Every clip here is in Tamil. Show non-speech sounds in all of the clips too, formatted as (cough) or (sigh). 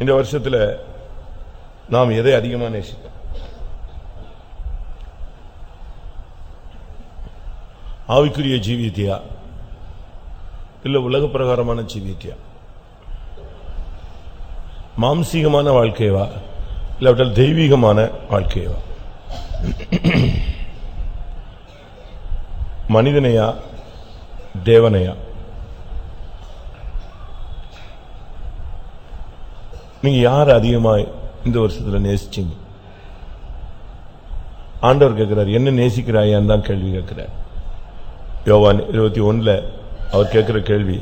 இந்த வருஷத்தில் நாம் எதை அதிகமாக நேசிக்கிறோம்? ஆவிக்குரிய ஜீவியத்தியா இல்லை உலக பிரகாரமான ஜீவித்தியா மாம்சீகமான வாழ்க்கையவா? இல்லாவிட்டால் தெய்வீகமான வாழ்க்கையவா? மனிதனையா? தேவனையா? நீங்க யார் அதிகமாய் இந்த வருஷத்துல நேசிச்சீங்க? ஆண்டவர் கேட்கிறார் என்ன நேசிக்கிறாயான்னு தான் கேள்வி கேட்கிறார். யோவான் இருபத்தி ஒன்னுல அவர் கேட்கிற கேள்வி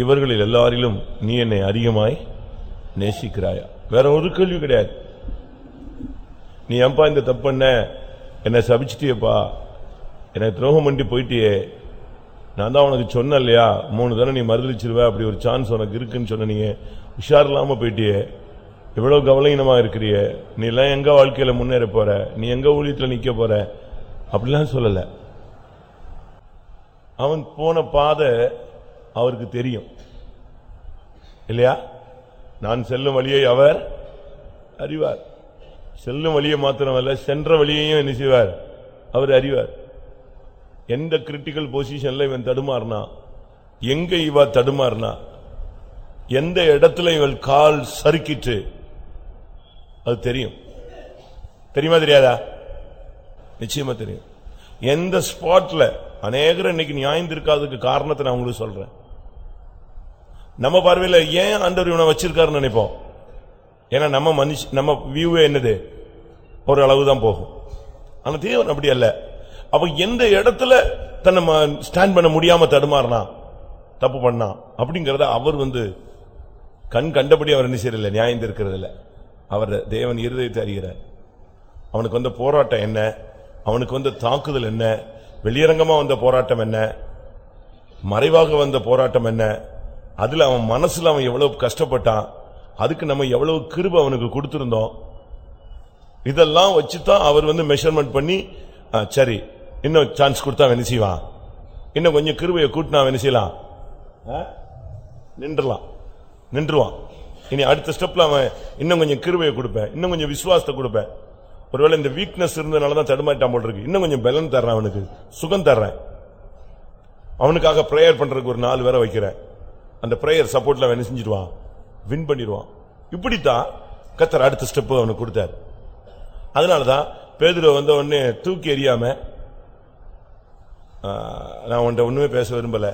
இவர்களில் எல்லாரிலும் நீ என்னை அதிகமாய் நேசிக்கிறாயா? வேற ஒரு கேள்வி கிடையாது. நீ ஏன்பா இந்த தப்பு என்னை சபிச்சிட்டியப்பா? என்னை துரோகம் பண்ணி போயிட்டியே. நான் தான் உனக்கு சொன்னேன் இல்லையா? மூணு தடவை நீ மறுதளிச்சிருவ அப்படி ஒரு சான்ஸ் உனக்கு இருக்குன்னு சொன்ன நீ உஷார் இல்லாமல் போயிட்டியே. இவ்வளோ கவலையினமா இருக்கிறியே. நீ எல்லாம் எங்கே வாழ்க்கையில் முன்னேற போகிற நீ எங்கே ஊழியத்தில் நிற்க போகிற அப்படிலாம் சொல்லலை. அவன் போன பாதை அவருக்கு தெரியும். இல்லையா? நான் செல்லும் வழியை அவர் அறிவார். செல்லும் வழியை மாத்திரமல்ல சென்ற வழியையும் என்ன செய்வார்? அவர் அறிவார். எந்த கிரிட்டிக்கல் பொசிஷன்ல இவன் தடுமாறினா எங்க இவா தடுமாறினா எந்த இடத்துல இவள் கால் சறுக்கிட்டு அது தெரியும். தெரியுமா தெரியாதா? நிச்சயமா தெரியும். எந்த ஸ்பாட்ல அநேகர் இன்னைக்கு நியாயம் இருக்காதுக்கு காரணத்தை நான் உங்களுக்கு சொல்றேன். நம்ம பார்வையில் ஏன் ஆண்டவர் இவனை வச்சிருக்காருன்னு நினைப்போம்? ஏன்னா நம்ம மனுஷ நம்ம வியூவே என்னது? ஒரு அளவு தான் போகும். ஆனால் தேவன் அப்படி அல்ல. அப்போ எந்த இடத்துல தன்னை ஸ்டாண்ட் பண்ண முடியாம தடுமாறினா தப்பு பண்ணா அப்படிங்கிறத அவர் வந்து கண் கண்டபடி அவர் என்ன செய்யறதில்ல நியாயம் இருக்கிறது இல்ல அவர் தேவன் இருதயத்தை அறிகிறார். அவனுக்கு வந்த போராட்டம் என்ன? அவனுக்கு வந்த தாக்குதல் என்ன? வெளியரங்கமா வந்த போராட்டம் என்ன? மறைவாக வந்த போராட்டம் என்ன? அதுல அவன் மனசுல அவன் எவ்வளவு கஷ்டப்பட்டான்? அதுக்கு நம்ம எவ்வளவு கிருப அவனுக்கு கொடுத்திருந்தோம்? இதெல்லாம் வச்சுதான் அவர் வந்து மெஷர்மெண்ட் பண்ணி ஆ, சரி இன்னும் சான்ஸ் கொடுத்தா அவன் என்ன செய்வான்? இன்னும் கொஞ்சம் கிருபையை கூட்டினா என்ன செய்யலாம்? ஆ? நின்றுலாம். நின்றுவான். இனி அடுத்த ஸ்டெப்ல அவன் இன்னும் கொஞ்சம் கிருபையை கொடுப்பேன். இன்னும் கொஞ்சம் விசுவாசத்தை கொடுப்பேன். ஒருவேளை இந்த வீக்னஸ் இருந்தனால தான் தடுமாட்டான் போல் இருக்கு இன்னும் கொஞ்சம் பலன் தர்றேன் அவனுக்கு. சுகம் தர்றேன். அவனுக்காக ப்ரேயர் பண்றதுக்கு ஒரு நாலு பேரை வைக்கிறேன். அந்த ப்ரேயர் சப்போர்ட்ல அவன் என்ன செஞ்சிருவான் வின் பண்ணிடுவான். இப்படித்தான் கத்தர் அடுத்த ஸ்டெப்பு அவனுக்கு கொடுத்தார். அதனாலதான் பேதுரை வந்த உடனே தூக்கி எறியாம நான் உன்கிட்ட ஒண்ணுமே பேச விரும்பல.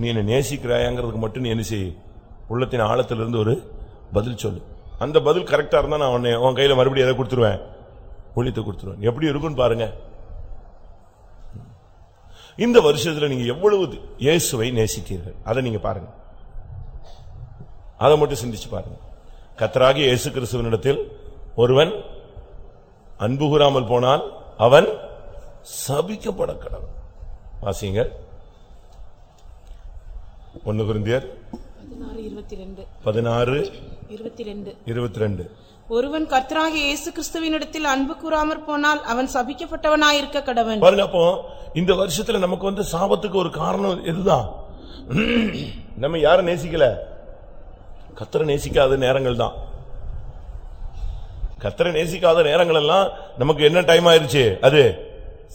நீ என்ன நேசிக்கிறாயாங்கிறதுக்கு மட்டும் நீ என்ன செய். உள்ளத்தின் ஆழத்திலிருந்து ஒரு பதில் சொல்லு. அந்த பதில் கரெக்டா இருந்தா நான் உன்னை உன் கையில மறுபடியும் எதை கொடுத்துருவேன்? ஊழியத்தை கொடுத்துருவேன். எப்படி இருக்குன்னு பாருங்க. இந்த வருஷத்துல நீங்க எவ்வளவு இயேசுவை நேசித்தீர்கள்? அதை நீங்க பாருங்க. அதை மட்டும் சிந்திச்சு பாருங்க. கத்தராகிய இயேசு கிறிஸ்துவனிடத்தில் ஒருவன் அன்பு கூறாமல் போனால் அவன் சபிக்கப்பட கடவுள். வாசிங்க. ஒன்னு குருந்தியர் பதினாறு இருபத்தி ரெண்டு. ஒருவன் கர்த்தராகிய இயேசு கிறிஸ்துவினிடத்தில் அன்பு கூறாமற் போனால் அவன் சபிக்கப்பட்டவனாயிருக்க கடவன். பாருங்க அப்போ இந்த வருஷத்துல நமக்கு வந்து சாபத்துக்கு ஒரு காரணம் இதுதான் நம்ம யார நேசிக்கல? கத்தரை நேசிக்காத நேரங்கள் தான். கத்தரை நேசிக்காத நேரங்கள் எல்லாம் நமக்கு என்ன டைம் ஆயிருச்சு? அது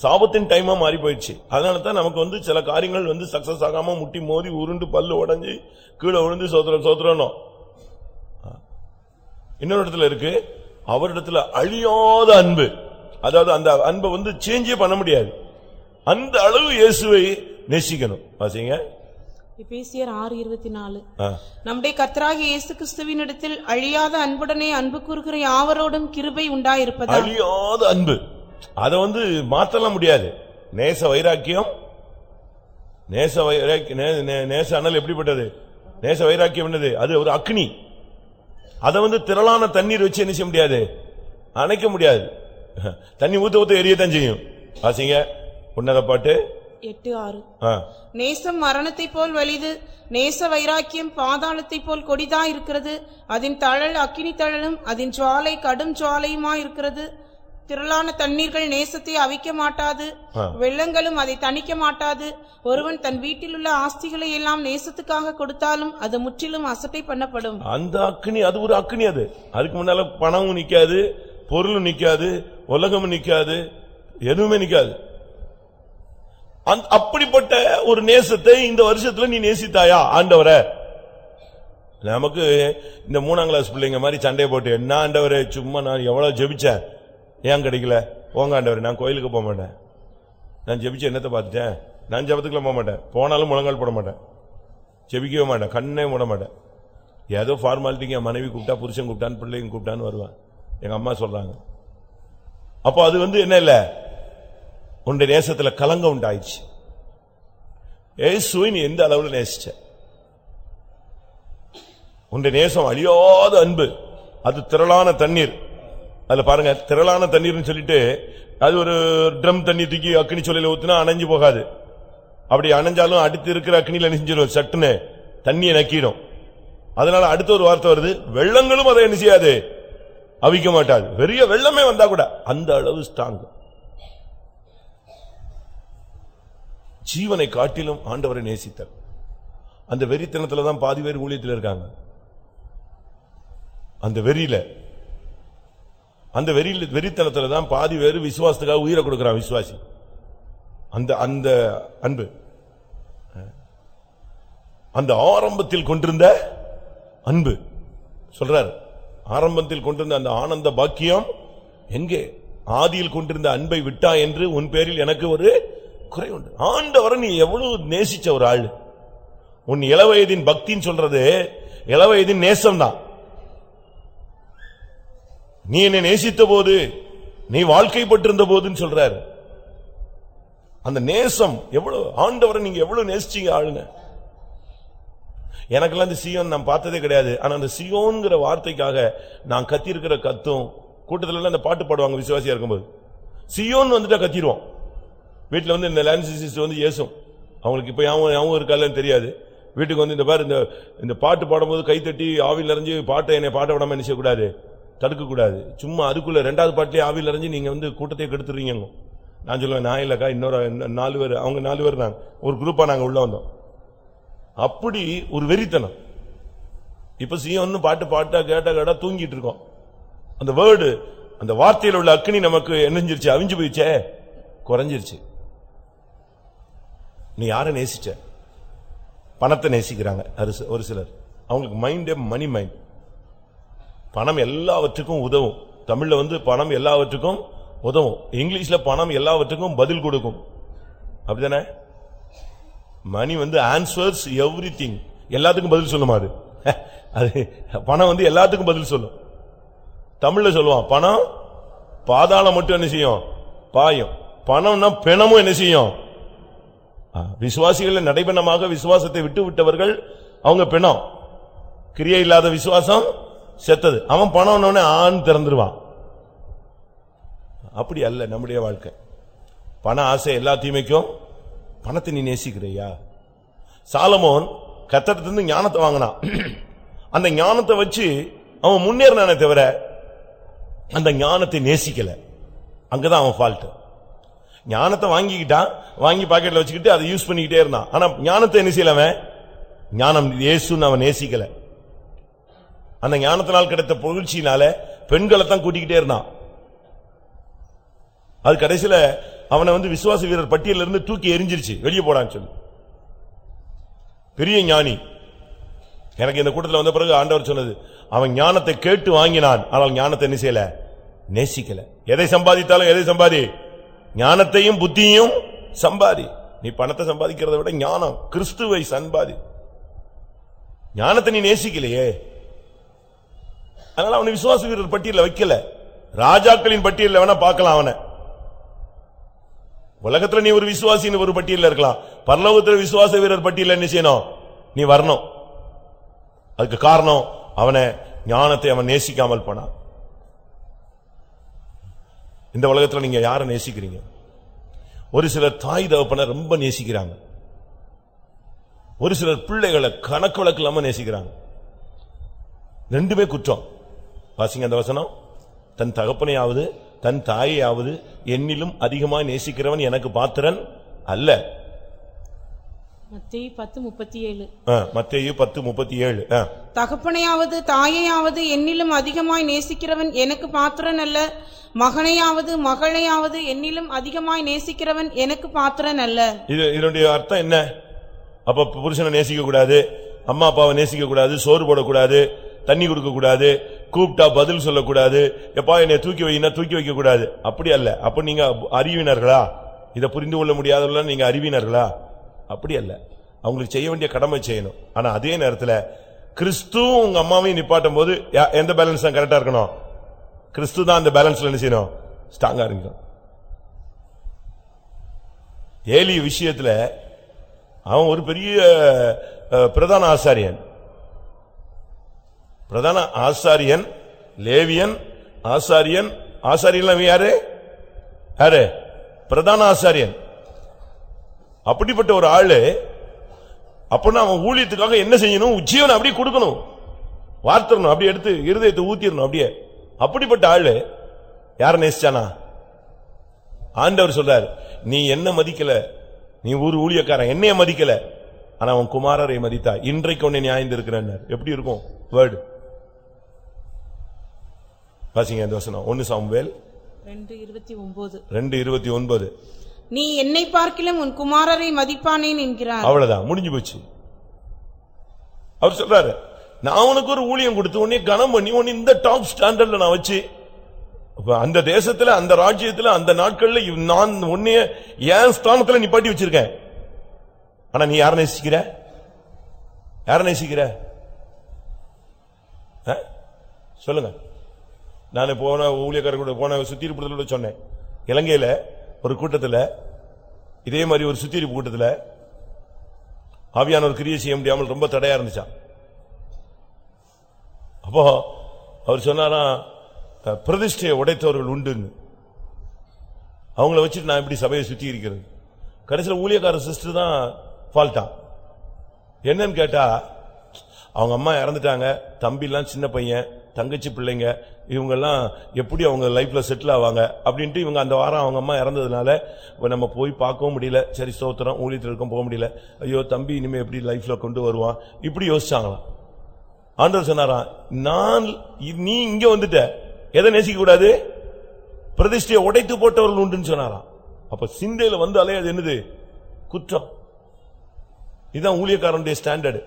சாபத்தின் டைமா மாறி போயிடுச்சு. அதனால தான் நமக்கு வந்து சில காரியங்கள் வந்து சக்சஸ் ஆகாம முட்டி மோதி உருண்டு பல்லு உடஞ்சி கீழே விழுந்து சோத்திரம் சோத்திரணும் இன்னொரு இடத்துல இருக்கு. அவரிடத்துல அழியாத அன்பு. அதாவது அந்த அன்பை வந்து சேஞ்சே பண்ண முடியாது. அந்த அளவு இயேசுவை நேசிக்கணும். வாசிங்க. எபேசியர் ஆறு இருபத்தி நாலு. நம்முடைய கர்த்தராகிய இயேசு கிறிஸ்துவினிடத்தில் அழியாத அன்புடனே அன்பு கூறுகிற யாவரோடும் கிருபை உண்டாயிருப்பதா? அழியாத அன்பு. அத வந்து மாத்தலாம் முடியாது. நேச வைராக்கியம். நேச நே- நேச அனல் எப்படிப்பட்டது? நேச வைராக்கியம் என்னது? அது ஒரு அக்னி. அத வந்து திரளான தண்ணீர் வச்சு என்ன செய்ய முடியாது? அணைக்க முடியாது. தண்ணி ஊத்த ஊத்த எரியத்தான் செய்யும். வாசிங்க. உன்னத பாட்டு. எட்டு ஆறு. நேசம் மரணத்தைப் போல் வலிது நேச வைராக்கியம் பாதாளத்தைப் போல் கொடிதா இருக்கிறது. அதன் தழல் அக்கினி தழலும் அதன் ஜுவாலை கடும் ஜுவாலையுமா இருக்கிறது. திரளான தண்ணீர்கள் நேசத்தை அவிக்க மாட்டாது. வெள்ளங்களும் அதை தணிக்க மாட்டாது. ஒருவன் தன் வீட்டிலுள்ள ஆஸ்திகளை எல்லாம் நேசத்துக்காக கொடுத்தாலும் அது முற்றிலும் அசட்டை பண்ணப்படும். அந்த அக்னி அது ஒரு அக்னி அது. அதுக்கு முன்னால பணமும் நிக்காது பொருளும் நிக்காது உலகமும் நிக்காது எதுவுமே நிக்காது. அப்படிப்பட்ட ஒரு நேசத்தை இந்த வருஷத்துல நீ நேசித்தாயா ஆண்டவரை? நமக்கு இந்த மூணாம் கிளாஸ் பிள்ளைங்க மாதிரி சண்டையை போட்டு என்ன ஆண்டவரே சும்மா நான் எவ்வளவு ஜெபிச்சேன்? ஏன் கிடைக்கல? ஓங்காண்டவர் நான் கோயிலுக்கு போக மாட்டேன். நான் ஜெபிச்சு என்னத்தை பார்த்துட்டேன்? நான் ஜெபத்துக்குலாம் போக மாட்டேன். போனாலும் முழங்கால் போட மாட்டேன். ஜெபிக்கவே மாட்டேன். கண்ணே மூட மாட்டேன். ஏதோ ஃபார்மாலிட்டிக்கு என் மனைவி கூப்பிட்டா புருஷன் கூப்பிட்டான்னு பிள்ளைங்க கூப்பிட்டான்னு வருவேன். எங்கள் அம்மா சொல்கிறாங்க அப்போ அது வந்து என்ன இல்லை? உன்னுடைய நேசத்தில் கலங்க உண்டாயிடுச்சு. ஏசுவை நீ எந்த அளவில் நேசிச்ச? உன்னுடைய நேசம் அழியாத அன்பு. அது திரளான தண்ணீர். அதுல பாருங்க திரளான தண்ணீர்னு சொல்லிட்டு அது ஒரு ட்ரம் தண்ணி தூக்கி அக்னி சொல்லையில ஊத்துனா அணைஞ்சு போகாது. அப்படி அணைஞ்சாலும் அடுத்து இருக்கிற அக்னியில நெஞ்சிடும் சட்டுன்னு தண்ணியை நக்கிடும் அதனால அடுத்த ஒரு வார்த்தை வருது வெள்ளங்களும் அதை என்ன செய்யாது? அவிக்க மாட்டாது. பெரிய வெள்ளமே வந்தா கூட அந்த அளவு ஸ்ட்ராங் ஜீவனை காட்டிலும் ஆண்டவரை நேசித்தார் அந்த வெறித்தனத்துல தான் பாதி பேர் ஊழியத்தில் இருக்காங்க. அந்த வெறியில அந்த வெறி வெறித்தனத்தில் தான் பாதி பேர் விசுவாசத்துக்காக உயிரை கொடுக்குறான் விசுவாசி. அந்த அந்த அன்பு. அந்த ஆரம்பத்தில் கொண்டிருந்த அன்பு. சொல்றார். ஆரம்பத்தில் கொண்டிருந்த அந்த ஆனந்த பாக்கியம் எங்கே? ஆதியில் கொண்டிருந்த அன்பை விட்டா என்று உன் பேரில் எனக்கு ஒரு குறை உண்டு. ஆண்டவரை நீ எவ்வளவு நேசிச்ச ஒரு ஆள். உன் இளவயதின் பக்தின்னு சொல்றது இளவயதின் நேசம் தான் நீ என்னை நேசித்த போது நீ வாழ்க்கைப்பட்டிருந்த போதுன்னு சொல்றாரு. அந்த நேசம் எவ்வளவு ஆண்டவரை நீங்க எவ்வளவு நேசிச்சீங்க ஆளுங்க? எனக்கெல்லாம் இந்த சியோன் நான் பார்த்ததே கிடையாது. ஆனா அந்த சியோன்கிற வார்த்தைக்காக நான் கத்தியிருக்கிற கத்தும் கூட்டத்தில் அந்த பாட்டு பாடுவாங்க விசுவாசியா இருக்கும்போது. சியோன் வந்துட்டா கத்திடுவோம் வீட்டில் வந்து இந்த லேன்சிஸ் வந்து ஏசும். அவங்களுக்கு இப்போ யாவும் யாவும் இருக்காதுன்னு தெரியாது. வீட்டுக்கு வந்து இந்த பாரு இந்த இந்த பாட்டு பாடும்போது கைத்தட்டி ஆவில் நிறைஞ்சு பாட்டை என்னை பாட்ட விடாம என்ன செய்யக்கூடாது? தடுக்கக்கூடாது. சும்மா அதுக்குள்ள ரெண்டாவது பாட்டிலே ஆவியில் அறிஞ்சு நீங்க வந்து கூட்டத்தை கெடுத்துறீங்க நான் சொல்லுவேன் நான் இல்லக்கா இன்னொரு நாலு பேர் அவங்க நாலு பேர் நாங்கள் ஒரு குரூப்பா நாங்கள் உள்ள வந்தோம். அப்படி ஒரு வெறித்தனம். இப்ப சியோன்னு பாட்டு பாட்டா கேட்டா கேட்டா தூங்கிட்டு இருக்கோம். அந்த வேர்டு அந்த வார்த்தையில் உள்ள அக்னி நமக்கு என்னஞ்சிருச்சு? அவிஞ்சு போயிச்சே குறைஞ்சிருச்சு. நீ யாரை நேசிச்ச? பணத்தை நேசிக்கிறாங்க ஒரு ஒரு சிலர். அவங்களுக்கு மைண்டே மணி மைண்ட் பணம் எல்லாவற்றுக்கும் உதவும். தமிழில் வந்து பணம் எல்லாவற்றுக்கும் உதவும். இங்கிலீஷில் பணம் எல்லாவற்றுக்கும் பதில் கொடுக்கும். அப்படிதானே? மணி வந்து ஆன்சர்ஸ் எவ்ரி திங் எல்லாத்துக்கும் பதில் சொல்லுமா அது? அது பணம் வந்து எல்லாத்துக்கும் பதில் சொல்லும். தமிழில் சொல்லுவான் பணம் பாதாளம் மட்டும் என்ன செய்யும்? பாயும். பணம்னா பிணமும் என்ன செய்யும்? விசுவாசிகளை நடைபெணமாக விசுவாசத்தை விட்டு விட்டவர்கள் அவங்க பிணம். கிரியை இல்லாத விசுவாசம் செத்தது. அவன் பணம் ஆண் திறந்துருவான். அப்படி அல்ல நம்முடைய வாழ்க்கை. பண ஆசை எல்லா தீமைக்கும் பணத்தை நீ நேசிக்கிறையா? சாலமோன் கத்தடத்திலிருந்து ஞானத்தை வாங்கினான். அந்த ஞானத்தை வச்சு அவன் முன்னேறினானே தவிர அந்த ஞானத்தை நேசிக்கல. அங்கதான் அவன் ஃபால்ட் ஞானத்தை வாங்கிக்கிட்டான் வாங்கி பாக்கெட்ல வச்சுக்கிட்டு அதை யூஸ் பண்ணிக்கிட்டே இருந்தான். ஆனா ஞானத்தை என்ன செய்யல அவன்? ஞானம் இயேசுன்னு அவன் நேசிக்கலை. அந்த ஞானத்தினால் கிடைத்த புகழ்ச்சியினால பெண்களை தான் கூட்டிக்கிட்டே இருந்தான். அது கடைசியில அவனை வந்து விசுவாச வீரர் பட்டியல இருந்து தூக்கி எரிஞ்சிருச்சு. வெளியே போடான்னு சொல்லி. பெரிய ஞானி. எனக்கு இந்த கூட்டத்தில் வந்த பிறகு ஆண்டவர் சொன்னது அவன் ஞானத்தை கேட்டு வாங்கினான் ஆனால் ஞானத்தை என்ன செய்யல? நேசிக்கல. எதை சம்பாதித்தாலும் எதை சம்பாதி? ஞானத்தையும் புத்தியும் சம்பாதி. நீ பணத்தை சம்பாதிக்கிறத விட ஞானம் கிறிஸ்துவை சம்பாதி. ஞானத்தை நீ நேசிக்கலையே. அதனால அவனை விசுவாச வீரர் பட்டியலில் வைக்கல. ராஜாக்களின் பட்டியலில் வேணா பார்க்கலாம் அவனை. உலகத்துல நீ ஒரு விசுவாசின்னு ஒரு பட்டியலில் இருக்கலாம். பரலோகத்தில் விசுவாச வீரர் பட்டியல என்ன செய்யணும்? நீ வரணும். அதுக்கு காரணம் அவனை ஞானத்தை அவன் நேசிக்காமல் போனான். இந்த உலகத்துல நீங்க யாரை நேசிக்கிறீங்க? ஒரு சிலர் தாய் தகப்பனை ரொம்ப நேசிக்கிறாங்க. ஒரு சிலர் பிள்ளைகளை கணக்கு வழக்கு இல்லாம நேசிக்கிறாங்க. ரெண்டுமே குற்றம். வாசிங்க அந்த வசனம். தன் தகப்பனையாவது தன் தாயையாவது என்னிலும் அதிகமாய் நேசிக்கிறவன் எனக்கு பாத்திரன் அல்ல. தகப்பனையாவது தாயையாவது என்னிலும் அதிகமாய் நேசிக்கிறவன் எனக்கு பாத்திரன் அல்ல. மகனையாவது மகளையாவது என்னிலும் அதிகமாய் நேசிக்கிறவன் எனக்கு பாத்திரன் அல்ல. இது இதனுடைய அர்த்தம் என்ன? அப்ப புருஷனை நேசிக்க கூடாது அம்மா அப்பாவை நேசிக்க கூடாது சோறு போடக்கூடாது தண்ணி கொடுக்க கூடாது கூப்பிட்டா பதில் சொல்லக்கூடாது. எப்பா என்னை தூக்கி வைனா தூக்கி வைக்க கூடாது அப்படி அல்ல. அப்ப நீங்க அறிவினர்களா? இதை புரிந்து கொள்ள முடியாதவர்கள்? நீங்க அறிவினர்களா? அப்படி அல்ல. அவங்களுக்கு செய்ய வேண்டிய கடமை செய்யணும். ஆனா அதே நேரத்தில் கிறிஸ்துவும் உங்க அம்மாவையும் நிப்பாட்டும் போது யா- எந்த பேலன்ஸ் தான் கரெக்டா இருக்கணும்? கிறிஸ்து தான் அந்த பேலன்ஸ்ல என்ன செய்யணும்? ஸ்ட்ராங்கா இருக்கணும். ஏலி விஷயத்துல அவன் ஒரு பெரிய பிரதான ஆசாரியன். பிரதான ஆசாரியன் லேவியன் ஆசாரியன் ஆசாரியன் யாரு? யாரு? பிரதான ஆசாரியன். அப்படிப்பட்ட ஒரு ஆளு அப்படின்னா அவன் ஊழியத்துக்காக என்ன செய்யணும்? உச்சியவன் அப்படியே கொடுக்கணும். வார்த்தரணும் அப்படியே எடுத்து இருதயத்தை ஊத்திடணும் அப்படியே. அப்படிப்பட்ட ஆளு யார நேசிச்சானா? ஆண்டவர் சொல்றாரு நீ என்ன மதிக்கல? நீ ஊர் ஊழியக்காரன் என்னைய மதிக்கல? ஆனா அவன் குமாரரை மதித்தா இன்றைக்கு ஒன்னு நியாயந்திருக்கிறார் எப்படி இருக்கும்? வேர்டு வாசிங்க இந்த வசனம்? ஒன்னு சாமுவேல். ரெண்டு இருபத்தி ஒன்பது ரெண்டு இருபத்தி ஒன்பது. நீ என்னை பார்க்கிலும் உன் குமாரரை மதிப்பானேன் என்கிறார். அவ்வளவுதான் முடிஞ்சு போச்சு. அவர் சொல்றாரு நான் உனக்கு ஒரு ஊழியம் கொடுத்து உன்னை கனம் பண்ணி உன்னை இந்த டாப் ஸ்டாண்டர்ட்ல நான் வச்சு அப்ப அந்த தேசத்துல அந்த ராஜ்யத்துல அந்த நாட்கள்ல நான் உன்னைய என் ஸ்தானத்துல நிப்பாட்டி வச்சிருக்கேன்? ஆனா நீ யார நேசிக்கிற? யார நேசிக்கிற? சொல்லுங்க. நான் போன ஊழியக்காரர் கூட போன சுத்திருப்பதில் கூட சொன்னேன். இலங்கையில ஒரு கூட்டத்தில் இதே மாதிரி ஒரு சுத்திருப்பு கூட்டத்தில் ஆவியானவர் கிரியை செய்ய முடியாமல் ரொம்ப தடையா இருந்துச்சான் அப்போ அவர் சொன்னாராம் பிரதிஷ்டையை உடைத்தவர்கள் உண்டுன்னு. அவங்கள வச்சுட்டு நான் எப்படி சபையை சுத்தி இருக்கிறது கடைசியில் ஊழியக்கார சிஸ்டர் தான் ஃபால்ட்டா என்னன்னு கேட்டா அவங்க அம்மா இறந்துட்டாங்க தம்பிலாம் சின்ன பையன் தங்கச்சி பிள்ளைங்க இவங்கெல்லாம் எப்படி அவங்க லைஃப்பில் செட்டில் ஆவாங்க அப்படின்ட்டு இவங்க அந்த வாரம் அவங்க அம்மா இறந்ததுனால இப்போ நம்ம போய் பார்க்கவும் முடியல. சரி சோத்திரம் ஊழியத்தில் இருக்கும் போக முடியல. ஐயோ தம்பி இனிமேல் எப்படி லைஃப்பில் கொண்டு வருவான்? இப்படி யோசிச்சாங்களாம். ஆண்டவர் சொன்னாராம் நான் நீ இங்கே வந்துட்ட. எதை நேசிக்க கூடாது? பிரதிஷ்டையை உடைத்து போட்டவர்கள் உண்டுன்னு சொன்னாராம். அப்ப சிந்தையில் வந்தாலே அது என்னது? குற்றம். இதுதான் ஊழியக்காரனுடைய ஸ்டாண்டர்டு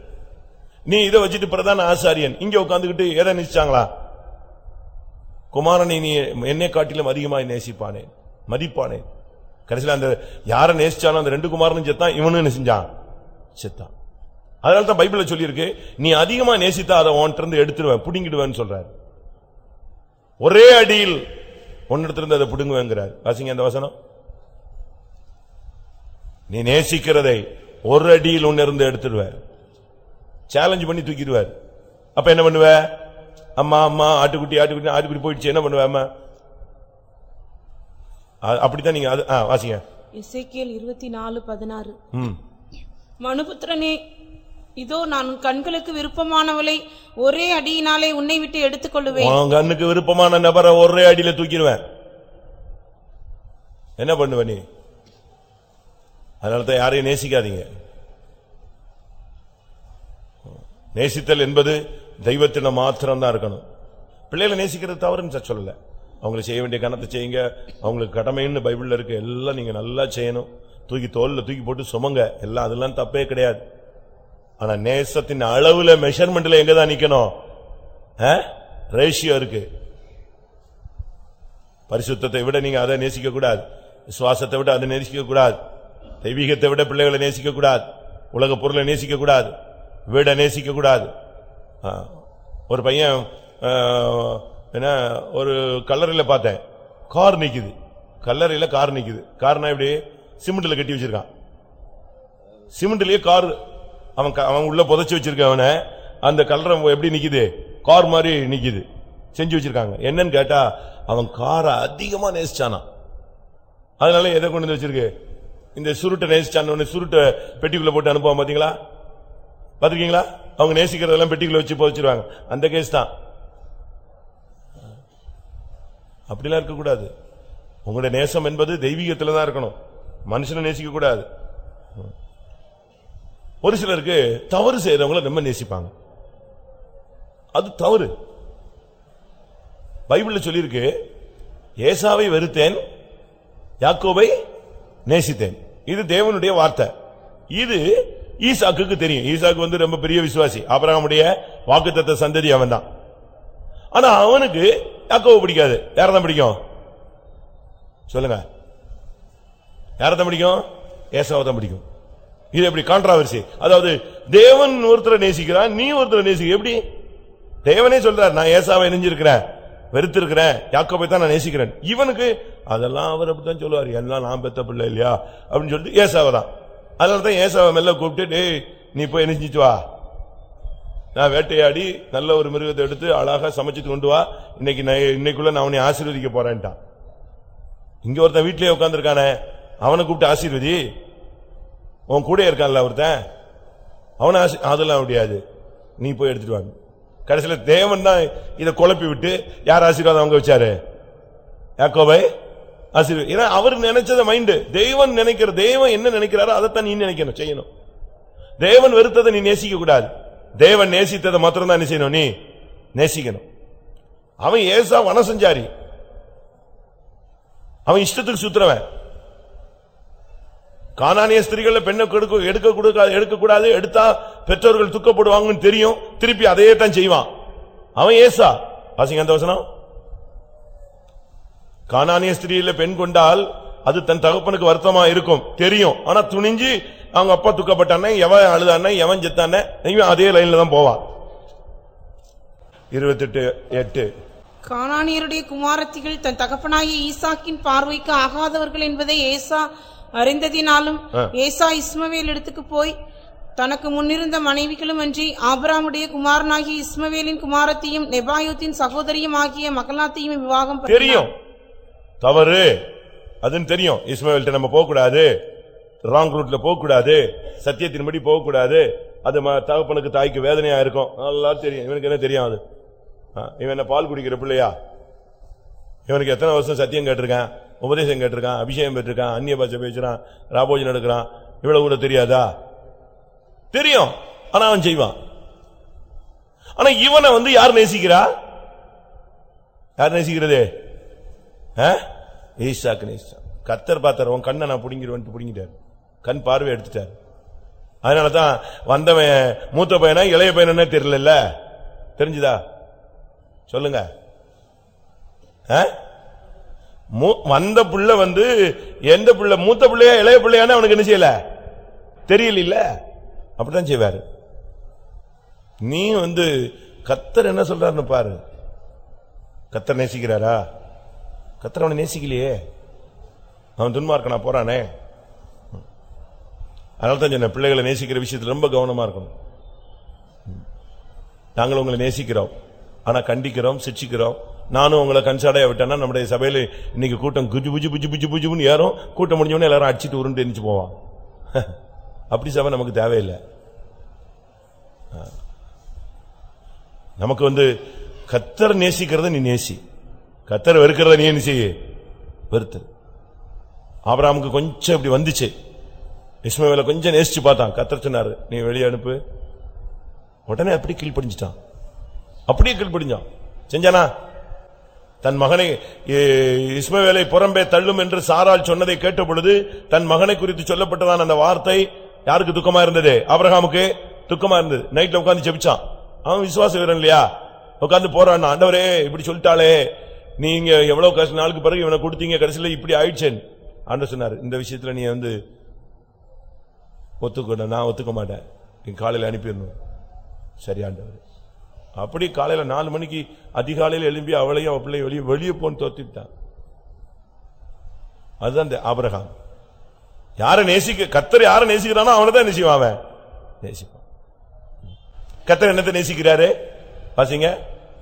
நீ இதை வச்சுட்டு பிரதான ஆசாரியன். இங்க உட்காந்துக்கிட்டு எதை நேசிச்சாங்களா குமாரனை நீ என்னை காட்டிலும் அதிகமாக நேசிப்பானே மதிப்பானே கடைசியில் அந்த யாரை நேசிச்சானோ அந்த ரெண்டு குமாரனும் செத்தான் இவனும் செஞ்சான் செத்தான். அதனால தான் பைபிள்ல சொல்லியிருக்கு நீ அதிகமாக நேசித்தா அதை உன்கிட்ட எடுத்துருவேன் புடுங்கிடுவேன்னு சொல்றாரு. ஒரே அடியில் ஒன்னிடத்திலிருந்து அதை பிடுங்குவேங்கிறார். வாசிங்க அந்த வசனம். நீ நேசிக்கிறதை ஒரு அடியில் ஒன்னிருந்து எடுத்துடுவேன் சேலஞ்ச் பண்ணி தூக்கிடுவார். அப்ப என்ன பண்ணுவ? அம்மா அம்மா ஆட்டுக்குட்டி ஆட்டுக்குட்டி ஆட்டுக்குட்டி போயிடுச்சு. என்ன பண்ணுவ அம்மா? அ- அப்படித்தான் நீங்க வாசிங்க. எசேக்கியேல் இருபத்தி நாலு பதினாறு மனுபுத்திரனே இதோ நான் கண்களுக்கு விருப்பமானவளை ஒரே அடியினாலே உன்னை விட்டு எடுத்துக்கொள்ளுவேன் கண்ணுக்கு விருப்பமான நபரை ஒரே அடியில தூக்கிடுவேன். என்ன பண்ணுவ நீ? அதனால தான் யாரையும் நேசிக்காதீங்க. நேசித்தல் என்பது தெய்வத்திடம் மாத்திரம் தான் இருக்கணும். பிள்ளைகளை நேசிக்கிறது தவறுன்னு சொல்லல. அவங்களை செய்ய வேண்டிய கணத்தை செய்யுங்க. அவங்களுக்கு கடமைன்னு பைபிள்ல இருக்கு. எல்லாம் நீங்க நல்லா செய்யணும். தூக்கி தோல்ல தூக்கி போட்டு சுமங்க. எல்லாம் அதெல்லாம் தப்பே கிடையாது. ஆனா நேசத்தின் அளவுல மெஷர்மெண்ட்ல எங்கே தான் நிக்கணும்? ரேஷியோ இருக்கு. பரிசுத்தத்தை விட நீங்க அதை நேசிக்க கூடாது. விசுவாசத்தை விட அதை நேசிக்க கூடாது. தெய்வீகத்தை விட பிள்ளைகளை நேசிக்க கூடாது. உலக பொருளை நேசிக்க கூடாது. வீடை நேசிக்க கூடாது ஒரு பையன் என்ன ஒரு கல்லறையில் பார்த்தேன். கார் நிற்குது கல்லறையில் கார் நிற்குது கார்னா இப்படி சிமெண்ட்டில் கட்டி வச்சிருக்கான். சிமெண்ட்லேயே கார். அவன் க- அவன் உள்ள புதைச்சி வச்சிருக்க அவனை. அந்த கல்லறை எப்படி நிற்குது கார் மாதிரி நிற்குது செஞ்சு வச்சிருக்காங்க. என்னன்னு கேட்டா அவன் காரை அதிகமாக நேசிச்சானா. அதனால எதை கொண்டு வந்து வச்சிருக்கு? இந்த சுருட்டை நேசிச்சான்னு சுருட்டை பெட்டிக்குள்ள போட்டு அனுப்புவான் பார்த்தீங்களா பாத்திருக்கீங்களா? அவங்க நேசிக்கிறதெல்லாம் பெட்டிக்குள்ள வச்சு போச்சிருவாங்க அந்த கேஸ் தான். அப்படிலாம் இருக்கக்கூடாது. உங்களுடைய நேசம் என்பது தெய்வீகத்தில் தான் இருக்கணும். மனுஷனை நேசிக்க கூடாது ஒரு சிலருக்கு தவறு செய்யறவங்கள ரொம்ப நேசிப்பாங்க. அது தவறு. பைபிள்ல சொல்லியிருக்கு ஏசாவை வெறுத்தேன் யாக்கோவை நேசித்தேன். இது தேவனுடைய வார்த்தை. இது ஈசாக்கு தெரியும். ஈசாக்கு வந்து ரொம்ப பெரிய விசுவாசி. ஆபிரகாமுடைய வாக்குத்தத்த சந்ததி அவன் தான் ஆனா அவனுக்கு யாக்கோவை பிடிக்காது. யாரதான் பிடிக்கும்? சொல்லுங்க. யாரதான் பிடிக்கும்? ஏசாவை தான் பிடிக்கும். இது எப்படி கான்ட்ராவர்சி அதாவது தேவன் ஒருத்தரை நேசிக்கிறான் நீ ஒருத்தரை நேசிக்க எப்படி? தேவனே சொல்றாரு நான் ஏசாவை நெஞ்சிருக்கிறேன் வெறுத்திருக்கிறேன் யாக்கோபை தான் நான் நேசிக்கிறேன். இவனுக்கு அதெல்லாம் அவர் அப்படித்தான் சொல்லுவார். எல்லாம் நான் பெத்த பிள்ளை இல்லையா? அப்படின்னு சொல்லிட்டு ஏசாவை தான். அதனால தான் ஏசாவை மெல்ல கூப்பிட்டு டேய் நீ போய் நெஞ்சிட்டு வா. நான் வேட்டையாடி நல்ல ஒரு மிருகத்தை எடுத்து அழகா சமைச்சிட்டு கொண்டு வா. இன்னைக்கு இன்னைக்குள்ள நான் அவனை ஆசீர்வதிக்க போறேன்ட்டான். இங்க ஒருத்தன் வீட்லயே உட்காந்துருக்கானே அவனை கூப்பிட்டு ஆசீர்வதி. உன் கூட இருக்கான்ல ஒருத்தன். அவனை அதெல்லாம் முடியாது. நீ போய் எடுத்துட்டு வாங்க கடைசியில் தேவன் தான் இதை குழப்பி விட்டு யார் ஆசீர்வாதம் அவங்க வச்சாரு? யாக்கோபை? ஆசீர்வாதம் ஏன்னா அவர் நினைச்சத மைண்ட் தெய்வன் நினைக்கிற தெய்வன் என்ன நினைக்கிறாரோ அதைத்தான் நீ நினைக்கணும் செய்யணும். தேவன் வெறுத்ததை நீ நேசிக்க கூடாது. தேவன் நேசித்ததை மாத்திரம் தான் செய்யணும் நீ நேசிக்கணும். அவன் ஏசா வனசஞ்சாரி. அவன் இஷ்டத்துக்கு சுத்துறவன். காணானிய ஸ்திரீகள பெண்ணை கொடுக்க எடுக்க கொடுக்க எடுக்க கூடாது எடுத்தா பெற்றோர்கள் துக்கப்படுவாங்கன்னு தெரியும் திருப்பி அதையே தான் செய்வான். அவன் ஏசா. வாசிங்க அந்த வசனம். கானானிய ஸ்திரீல பெண் கொண்டால் அது தன் தகப்பனுக்கு வருத்தமா இருக்கும் தெரியும் ஆனா துணிஞ்சு அவங்க அப்பா துக்கப்பட்டானே எவன் அழுதானே எவன் செத்தானே அதே லைன்ல தான் போவான் இருபத்தெட்டு எட்டு கானானியருடைய குமாரத்திகள் தன் தகப்பனாகிய ஈசாக்கின் பார்வைக்கு ஆகாதவர்கள் என்பதை ஏசா அறிந்ததினாலும். ஏசா இஸ்மவேல் இடத்துக்கு போய் தனக்கு முன்னிருந்த மனைவிகளும் அன்றி ஆபிராமுடைய குமாரனாகிய இஸ்மவேலின் குமாரத்தையும் நெபாயோத்தின் சகோதரியும் ஆகிய மகளாத்தையும் விவாகம். தெரியும் தவறு. அதுன்னு தெரியும். இஸ்மாயில்ட்ட நம்ம போகக்கூடாது. ராங் ரூட்ல போகக்கூடாது. சத்தியத்தின்படி போகக்கூடாது. அது ம- தகப்பனுக்கு தாய்க்கு வேதனையா இருக்கும். நல்லா தெரியும். இவனுக்கு என்ன தெரியும் அது? ஆ, இவன் என்ன பால் குடிக்கிற பிள்ளையா? இவனுக்கு எத்தனை வருஷம் சத்தியம் கேட்டிருக்கான்? உபதேசம் கேட்டிருக்கான். அபிஷேகம் பெற்றிருக்கான். அந்நிய பாஷை பேசுறான். ராபோஜன் எடுக்கிறான் இவ்வளவு கூட தெரியாதா? தெரியும். ஆனா அவன் செய்வான். ஆனா இவனை வந்து யார் நேசிக்கிறா? யார் நேசிக்கிறதே? ஈசாக்கு நேசா கத்தர் பார்த்தார் உன் கண்ணை நான் புடிங்கிருவேன் பிடிங்கிட்டார். கண் பார்வை எடுத்துட்டார். அதனாலதான் வந்தவன் மூத்த பையனா இளைய பையனா தெரியல தெரிஞ்சுதா? சொல்லுங்க. ஆ? மூ- வந்த புள்ள வந்து எந்த புள்ள மூத்த பிள்ளையா இளைய பிள்ளையான்னு அவனுக்கு என்ன செய்யல? தெரியல இல்ல அப்படிதான் செய்வாரு. நீ வந்து கத்தர் என்ன சொல்றாருன்னு பாரு. கத்தர் நேசிக்கிறாரா? கத்திர அவனை நேசிக்கலையே. அவன் துன்மார்க்கனா போறானே? அதனால தான் என்ன பிள்ளைகளை நேசிக்கிற விஷயத்தில் ரொம்ப கவனமா இருக்கணும். நாங்கள் உங்களை நேசிக்கிறோம். ஆனா கண்டிக்கிறோம் சிட்சிக்கிறோம் நானும் உங்களை கன்சாடையா விட்டேன்னா நம்முடைய சபையில இன்னைக்கு கூட்டம் குஜு புஜு புஜு புஜு புஜுன்னு ஏறும். கூட்டம் முடிஞ்சவொடனே எல்லாரும் அடிச்சுட்டு உருண்டு எரிஞ்சு போவான். (laughs) அப்படி சபை நமக்கு தேவையில்லை. நமக்கு வந்து கத்தர் நேசிக்கிறத நீ நேசி. கத்தர் வெறுக்கிறத நீ என்ன செய்ய? வெறுத்து. ஆபராமுக்கு கொஞ்சம் இப்படி வந்துச்சு. இஸ்மேல கொஞ்சம் நேசிச்சு பார்த்தான். கத்தர் சொன்னாரு நீ வெளியே அனுப்பு. உடனே அப்படி கீழ்ப்படிஞ்சிட்டான். அப்படியே கீழ்ப்படிஞ்சான். செஞ்சானா? தன் மகனை ஏ, இஸ்மவேலை புறம்பே தள்ளும் என்று சாரால் சொன்னதை கேட்ட பொழுது தன் மகனை குறித்து சொல்லப்பட்டதான அந்த வார்த்தை யாருக்கு துக்கமா இருந்தது? ஆபிரகாமுக்கு துக்கமா இருந்தது. நைட்ல உட்காந்து ஜெபிச்சான். அவன் விசுவாச வீரன் இல்லையா? உட்காந்து போறான் ஆண்டவரே இப்படி சொல்லிட்டாளே. நீங்க எவ்வளவு கஷ்ட நாளுக்கு பிறகு இவனை கொடுத்தீங்க கடைசியில இப்படி ஆயிடுச்சேன் ஆண்டவர் சொன்னார் இந்த விஷயத்துல நீ வந்து ஒத்துக்கொண்ட நான் ஒத்துக்க மாட்டேன். நீ காலையில் அனுப்பிடணும். சரியாண்டவர் அப்படி காலையில் நாலு மணிக்கு அதிகாலையில் எழும்பி அவளையும் அவள் பிள்ளையும் வெளியே வெளியே போன்னு தோத்திட்டான். அதுதான் இந்த ஆபரகம். யாரை நேசிக்க கத்தர் யாரை நேசிக்கிறானோ அவனை தான் நேசிவான் அவன். நேசிப்பான். கத்தர் என்னத்தை நேசிக்கிறாரு? பாசிங்க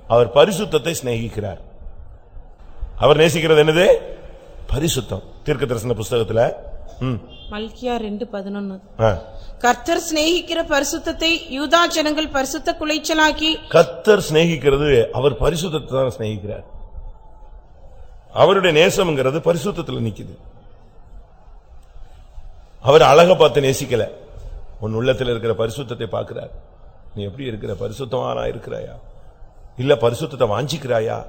அவர் பரிசுத்தத்தை சிநேகிக்கிறார். அவர் நேசிக்கிறது என்னது? பரிசுத்தம். தீர்க்க தரிசன புஸ்தகத்துல மல்கியா ரெண்டு பதினொன்னு. கர்த்தர் சிநேகிக்கிற பரிசுத்தத்தை யூதா ஜனங்கள் பரிசுத்த குலைச்சலாக்கி கத்தர் சிநேகிக்கிறது அவர் பரிசுத்தத்தை தான் சிநேகிக்கிறார். அவருடைய நேசம்ங்கிறது பரிசுத்தத்துல நிக்குது. அவர் அழக பார்த்து நேசிக்கல. உன் உள்ளத்தில் இருக்கிற பரிசுத்தத்தை பார்க்கிறார். நீ எப்படி இருக்கிற? பரிசுத்தமானா இருக்கிறாயா? இல்ல பரிசுத்தத்தை வாஞ்சிக்கிறாயா?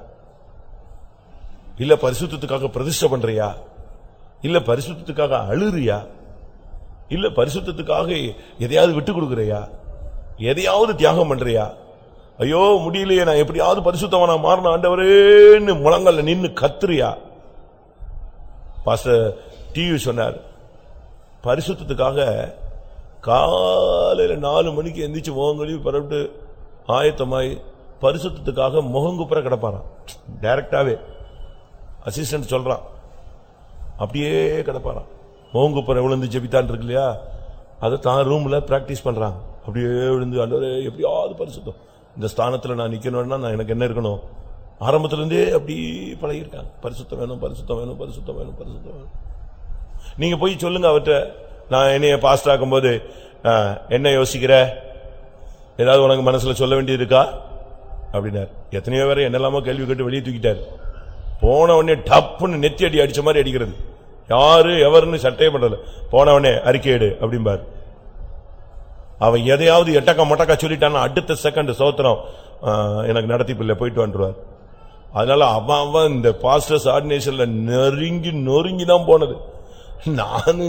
இல்ல பரிசுத்தத்துக்காக பிரதிஷ்டை பண்றியா? இல்ல பரிசுத்தத்துக்காக அழுறியா? இல்ல பரிசுத்தத்துக்காக எதையாவது விட்டு கொடுக்கறியா? எதையாவது தியாகம் பண்றியா? ஐயோ முடியலையே நான் எப்படியாவது பரிசுத்தவனா மாறின ஆண்டவரேன்னு முழங்கல்ல நின்னு கத்துறியா? பாஸ்டர் டிவி சொன்னார் பரிசுத்தத்துக்காக காலையில நாலு மணிக்கு எந்திரிச்சு முகம் கழுவி பரவிட்டு ஆயத்தமாய் பரிசுத்தத்துக்காக முகங்குப்புற கிடப்பாரான் டைரக்டாவே அசிஸ்டன்ட் சொல்கிறான் அப்படியே கிடப்பாராம். முகங்குப்புற விழுந்து ஜெபித்தான் இருக்கு இல்லையா? அதை தான் ரூமில் ப்ராக்டிஸ் பண்ணுறான் அப்படியே விழுந்து அல்லது எப்படியாவது பரிசுத்தம். இந்த ஸ்தானத்தில் நான் நிற்கணும்னா நான் எனக்கு என்ன இருக்கணும்? ஆரம்பத்துலேருந்தே அப்படி பழகிருக்காங்க பரிசுத்தம் வேணும் பரிசுத்தம் வேணும் பரிசுத்தம் வேணும் பரிசுத்தம் வேணும். நீங்கள் போய் சொல்லுங்கள் அவர்கிட்ட. நான் என்னைய பாஸ்ட் ஆக்கும்போது என்ன யோசிக்கிற? ஏதாவது உனக்கு மனசில் சொல்ல வேண்டியது இருக்கா? அப்படின்னார். எத்தனையோ பேரை என்னெல்லாமோ கேள்வி கேட்டு வெளியே தூக்கிட்டார். போன உடனே டப்புன்னு நெத்தி அடி அடிச்ச மாதிரி அடிக்கிறது. யாரு எவருன்னு சட்டையே பண்றது போன உடனே அறிக்கையிடு அப்படிம்பார். அவன் எதையாவது எட்டக்கா மொட்டக்கா சொல்லிட்டான்னா அடுத்த செகண்ட் சோத்திரம் எனக்கு நடத்தி பிள்ளை போயிட்டு வந்துருவார். அதனால அவன் அவன் இந்த பாஸ்டர்ஸ் ஆர்டினேஷன்ல நெருங்கி நொறுங்கி தான் போனது. நானு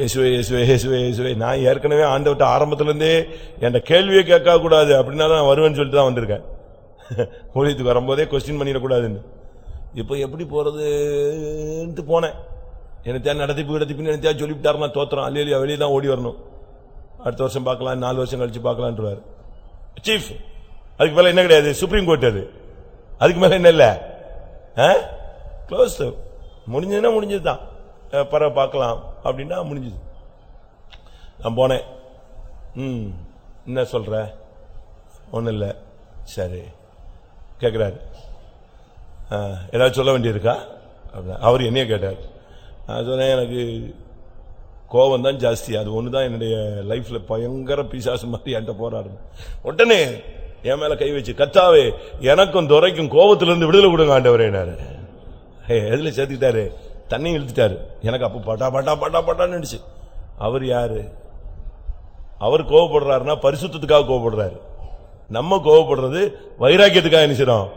இயேசுவே இயேசுவே இயேசுவே இயேசுவே நான் ஏற்கனவே ஆண்டவட்ட ஆரம்பத்திலேருந்தே இருந்தே கேள்வியை கேட்க கூடாது அப்படின்னா தான் நான் வருவேன்னு சொல்லிட்டு தான் வந்திருக்கேன். (laughs) ஊழியத்துக்கு வரும்போதே கொஸ்டின் பண்ணிடக்கூடாதுன்னு. இப்போ எப்படி போறதுன்ட்டு போனேன். என்னத்தையா நடத்திப்பு கிடத்திப்புன்னு என்னத்தையா சொல்லிவிட்டாருன்னா தோத்திரம். அல்லையா வெளியே தான் ஓடி வரணும். அடுத்த வருஷம் பார்க்கலாம் நாலு வருஷம் கழிச்சு பார்க்கலான்றாரு சீஃப் அதுக்கு மேலே என்ன கிடையாது? சுப்ரீம் கோர்ட் அது. அதுக்கு மேலே என்ன இல்லை? க்ளோஸ் முடிஞ்சதுன்னா முடிஞ்சது தான் பறவை பார்க்கலாம். அப்படின்னா முடிஞ்சது. நான் போனேன். ம் என்ன சொல்கிற ஒன்றும் இல்லை. சரி. கேட்குறாரு ஏதாவது சொல்ல வேண்டியிருக்கா? அப்படின்னா அவர் என்னைய கேட்டார். நான் சொன்னேன் எனக்கு கோபம் தான் ஜாஸ்தி. அது ஒன்று தான் என்னுடைய லைஃப்பில் பயங்கர பிசாசு மாதிரி என்கிட்ட போராடு உடனே என் மேலே கை வச்சு கத்தாவே எனக்கும் துறைக்கும் கோபத்திலிருந்து விடுதலை கொடுங்க ஆண்டவரேனாரு எதில் சேர்த்துக்கிட்டாரு? தண்ணி இழுத்துட்டாரு. எனக்கு அப்போ பட்டா பட்டா பட்டா பட்டான்னு நினச்சி அவர் யாரு? அவர் கோவப்படுறாருன்னா பரிசுத்தத்துக்காக கோவப்படுறாரு. நம்ம கோவப்படுறது வைராக்கியத்துக்காக நினைச்சிடும்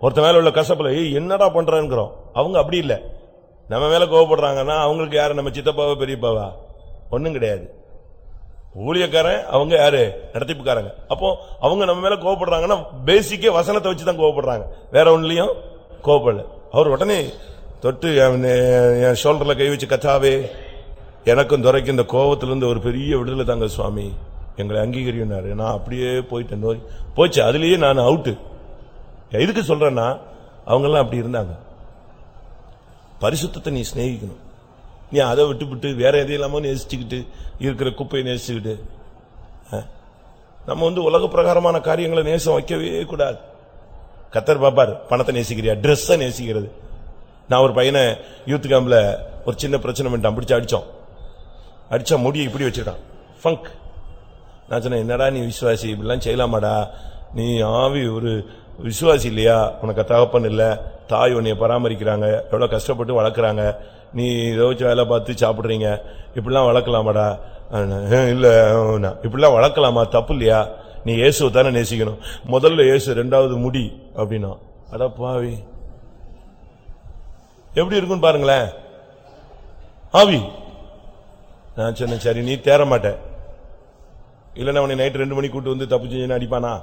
ஒருத்த மேல உள்ள கசப்புல "ஏய், என்னடா பண்றாங்கிறோம் அவங்க அப்படி இல்ல. நம்ம மேல கோவப்படுறாங்கன்னா அவங்களுக்கு யாரு? நம்ம சித்தப்பாவா பெரியப்பாவா? ஒண்ணும் கிடையாது. ஊழியக்காரன் அவங்க யாரு? நடத்திப்புக்காரங்க. அப்போ அவங்க நம்ம மேல கோவப்படுறாங்கன்னா பேசிக்கே வசனத்தை வச்சு தான் கோவப்படுறாங்க. வேற ஒன்றுலையும் கோவப்படல. அவர் உடனே தொட்டு என் என் ஷோல்டர்ல கை வச்சு கத்தாவே எனக்கும் துறைக்கும் இந்த கோவத்திலிருந்து ஒரு பெரிய விடுதலை தாங்க சுவாமி. எங்களை அங்கீகரினாரு நான் அப்படியே போயிட்டேன். நோய். போச்சு. அதுலயே நான் அவுட்டு எதுக்கு சொல்றேன்னா அவங்கெல்லாம் அப்படி இருந்தாங்க. பரிசுத்தத்தை நீ சிநேகிக்கணும். நீ அதை விட்டுவிட்டு வேற எதையெல்லாமோ நேசிச்சுக்கிட்டு இருக்கிற குப்பையை நேசிச்சுக்கிட்டு ஆ? நம்ம வந்து உலக பிரகாரமான காரியங்களை நேசம் வைக்கவே கூடாது. கத்தர் பாப்பார் பணத்தை நேசிக்கிறியா? ட்ரெஸ்ஸை நேசிக்கிறது. நான் ஒரு பையனை யூத் கேம்ப்ல ஒரு சின்ன பிரச்சனை பண்ணிட்டான். பிடிச்சி அடிச்சோம் அடிச்சா முடியை இப்படி வச்சிருக்கான். ஃபங்க் நான் சொன்னேன் என்னடா நீ விசுவாசி? இப்படிலாம் செய்யலாமாடா? நீ ஆவி ஒரு விசுவாசி இல்லையா உனக்கு தகப்பன் இல்லை. தாய் உன்னைய பராமரிக்கிறாங்க. எவ்வளோ கஷ்டப்பட்டு வளர்க்குறாங்க. நீ ஏதாச்சும் வேலை பார்த்து சாப்பிட்றீங்க. இப்படிலாம் வளர்க்கலாமாடா? இல்லை இப்படிலாம் வளர்க்கலாமா? தப்பு இல்லையா? நீ இயேசுவை தானே நேசிக்கணும். முதல்ல இயேசு ரெண்டாவது முடி அப்படின்னா. அட பாவி. எப்படி இருக்குன்னு பாருங்களேன். ஆவி. நான் சொன்னேன் சரி நீ தேற மாட்ட. இல்லைன்னா உன்னை நைட் ரெண்டு மணிக்கு கூட்டு வந்து தப்பு செஞ்சு அடிப்பானா?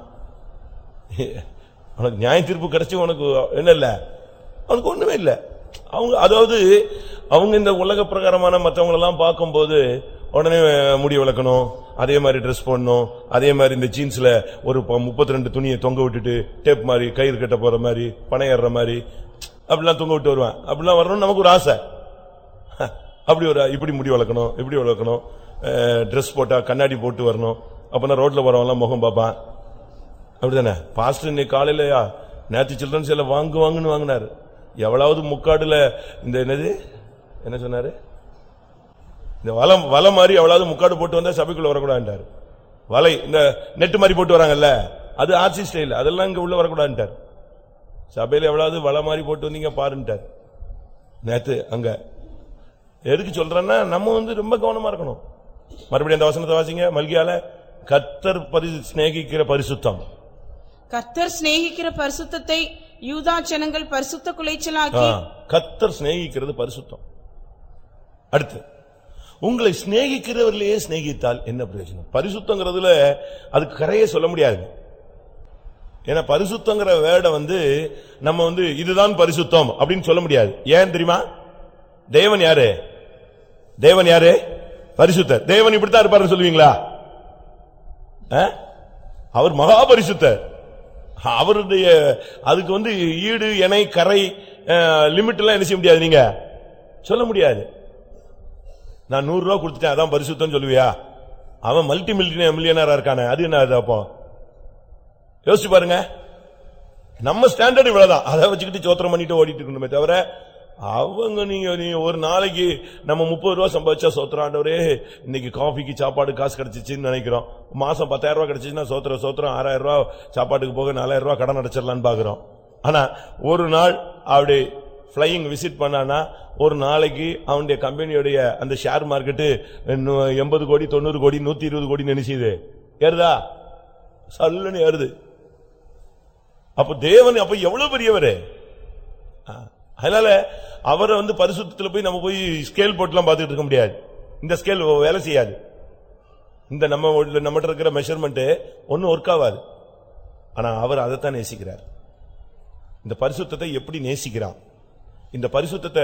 உனக்கு நியாய தீர்ப்பு கிடைச்சி உனக்கு என்ன இல்லை? அவனுக்கு ஒண்ணுமே இல்லை. அவங்க அதாவது அவங்க இந்த உலக பிரகாரமான மற்றவங்களெல்லாம் பார்க்கும்போது உடனே முடி வளர்க்கணும் அதே மாதிரி ட்ரெஸ் போடணும் அதே மாதிரி இந்த ஜீன்ஸில் ஒரு முப்பத்தி ரெண்டு துணியை தொங்க விட்டுட்டு டேப் மாதிரி கயிறு கட்ட போகிற மாதிரி பனை ஏறுற மாதிரி அப்படிலாம் தொங்க விட்டு வருவேன். அப்படிலாம் வரணும்னு நமக்கு ஒரு ஆசை. அப்படி ஒரு இப்படி முடி வளர்க்கணும் இப்படி வளர்க்கணும் ட்ரெஸ் போட்டால் கண்ணாடி போட்டு வரணும். அப்பதான் ரோட்டில் போகிறவங்களாம் முகம் பார்ப்பான். அப்படிதானே? பாஸ்டர் இன்னைக்கு காலையிலயா? நேற்று சில்ட்ரன்ஸ் எல்லாம் வாங்கு வாங்குன்னு வாங்கினாரு. எவ்வளவு முக்காடுல இந்த என்னது? என்ன சொன்னாரு? இந்த வலை வலை மாதிரி எவ்வளவு முக்காடு போட்டு வந்தா சபைக்குள்ள வரக்கூடாதுன்றார் வலை இந்த நெட்டு மாதிரி போட்டு வராங்கல்ல? அது ஆர்சி ஸ்டைல் அதெல்லாம் இங்க உள்ள வரக்கூடாதுன்றார் சபையில எவ்வளவு வலை மாதிரி போட்டு வந்தீங்க பாருன்ட்டார். நேத்து அங்க. எதுக்கு சொல்றேன்னா நம்ம வந்து ரொம்ப கவனமா இருக்கணும். மறுபடியும் அந்த வசனத்தை வாசிங்க. மல்கியால கத்தர் பரிசு சிநேகிக்கிற பரிசுத்தம். கர்த்தர் சிநேகிக்கிற பரிசுத்தத்தை யூதா ஜனங்கள் பரிசுத்த ஆ, குலைச்சலாக்கி கத்தர் சிநேகிக்கிறது பரிசுத்தம். அடுத்து உங்களை சிநேகிக்கிறவர்களையே சிநேகித்தால் என்ன பிரயோஜனம்? பரிசுத்தங்கிறதுல அதுக்கு கரையே சொல்ல முடியாது. ஏன்னா பரிசுத்தங்கிற வேர்டை வந்து நம்ம வந்து இதுதான் பரிசுத்தம் அப்படின்னு சொல்ல முடியாது. ஏன் தெரியுமா? தேவன் யாரு? தேவன் யாரு? பரிசுத்தர். தேவன் இப்படித்தான் இருப்பாருன்னு சொல்லுவீங்களா? ஆ? அவர் மகா பரிசுத்தர். அவருடைய அதுக்கு வந்து ஈடு இணை கரை லிமிட் எல்லாம் என்ன செய்ய முடியாது நீங்க? சொல்ல முடியாது. நான் நூறு ரூபா கொடுத்துட்டேன் அதான் பரிசுத்தம் சொல்லுவியா? அவன் மல்டி மில்லியன மில்லியனரா இருக்கானே அது என்ன அப்போ? யோசிச்சு பாருங்க. நம்ம ஸ்டாண்டர்ட் இவ்வளவுதான். அதை வச்சுக்கிட்டு சோத்திரம் பண்ணிட்டு ஓடிட்டு இருக்கணுமே தவிர அவங்க நீங்க நீங்க ஒரு நாளைக்கு நம்ம முப்பது ரூபா சம்பாதிச்சா சோத்திரம் இன்னைக்கு காஃபிக்கு சாப்பாடு காசு கிடைச்சிச்சுன்னு நினைக்கிறோம். மாசம் பத்தாயிரம் ரூபா கிடைச்சிச்சுன்னா சோத்திரம் சோத்திரம் ஆறாயிரம் ரூபா சாப்பாட்டுக்கு போக நாலாயிரம் ரூபா கடன் அடைச்சிடலான்னு பாக்குறோம் ஆனா ஒரு நாள் அப்படி ஃப்ளையிங் விசிட் பண்ணானா ஒரு நாளைக்கு அவனுடைய கம்பெனியுடைய அந்த ஷேர் மார்க்கெட்டு எண்பது கோடி தொண்ணூறு கோடி நூத்தி இருபது கோடி நினைச்சுது. ஏறுதா? சல்லுன்னு ஏறுது. அப்ப தேவன் அப்ப எவ்வளவு பெரியவரு? ஆ, அதனால அவரை வந்து பரிசுத்தத்துல போய் நம்ம போய் ஸ்கேல் போட்டுலாம் பார்த்துட்டு இருக்க முடியாது. இந்த ஸ்கேல் வேலை செய்யாது. இந்த நம்ம நம்மகிட்ட இருக்கிற மெஷர்மெண்ட்டு ஒன்றும் ஒர்க் ஆகாது. ஆனால் அவர் அதைத்தான் நேசிக்கிறார். இந்த பரிசுத்தத்தை எப்படி நேசிக்கிறான்? இந்த பரிசுத்தத்தை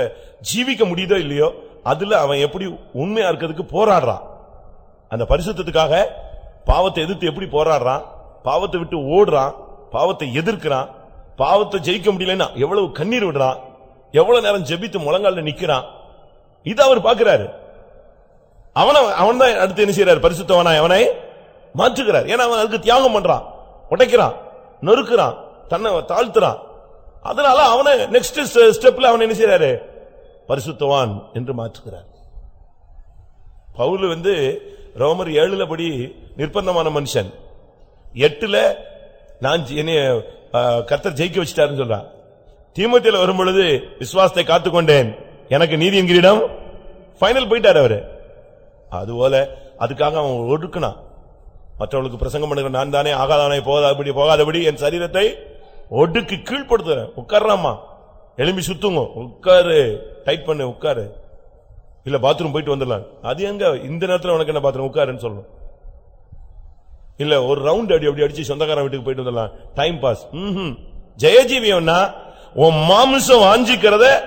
ஜீவிக்க முடியுதோ இல்லையோ அதில் அவன் எப்படி உண்மையா இருக்கிறதுக்கு போராடுறான். அந்த பரிசுத்தத்துக்காக பாவத்தை எதிர்த்து எப்படி போராடுறான்? பாவத்தை விட்டு ஓடுறான். பாவத்தை எதிர்க்கிறான். பாவத்தை ஜெயிக்க முடியலன்னா எவ்வளவு கண்ணீர் விடுறான்? எவ்வளவு நேரம் ஜெபித்து முழங்கால நிக்கிறான்? இது அவர் பார்க்கிறாரு. அவனை அவன் தான் அடுத்து என்ன செய்யறாரு பரிசுத்தவனா அவனை மாற்றுகிறார். ஏன்னா அவன் அதுக்கு தியாகம் பண்றான். உடைக்கிறான். நொறுக்கிறான். தன்னை தாழ்த்துறான். அதனால அவனை நெக்ஸ்ட் ஸ்டெப்ல அவன் என்ன செய்யறாரு பரிசுத்தவான் என்று மாற்றுகிறார். பவுல் வந்து ரோமர் ஏழுல படி நிர்பந்தமான மனுஷன். எட்டுல நான் ஜெ- என்னைய கத்தர் ஜெயிக்க வச்சிட்டாருன்னு சொல்றான். தீமத்தில வரும் பொழுது விசுவாசத்தை காத்துக்கொண்டேன். எனக்கு நீதி என்கிறிடம்? ஃபைனல் போயிட்டார் அவரு. அதுபோல அதுக்காக அவன் ஒடுக்கினான். மற்றவர்களுக்கு பிரசங்கம் பண்ணுற நான் தானே ஆகாதவனை போகாதபடி போகாதபடி என் சரீரத்தை ஒடுக்கு கீழ்படுத்துறேன் உட்கார்றாமா எலும்பி சுத்துங்க. உட்காரு. டைட் பண்ணு உட்காரு. இல்ல பாத்ரூம் போயிட்டு வந்துடலாம். அது எங்க? இந்த நேரத்தில் உனக்கு என்ன பாத்ரூம் உட்காருன்னு சொல்லணும். இல்ல ஒரு ரவுண்ட் அடி அப்படி அடிச்சு சொந்தக்காரன் வீட்டுக்கு போயிட்டு வந்துடலாம். டைம் பாஸ் ஜெயஜீவியம்னா உன் மாம்சம் வாஞ்சிக்கிறத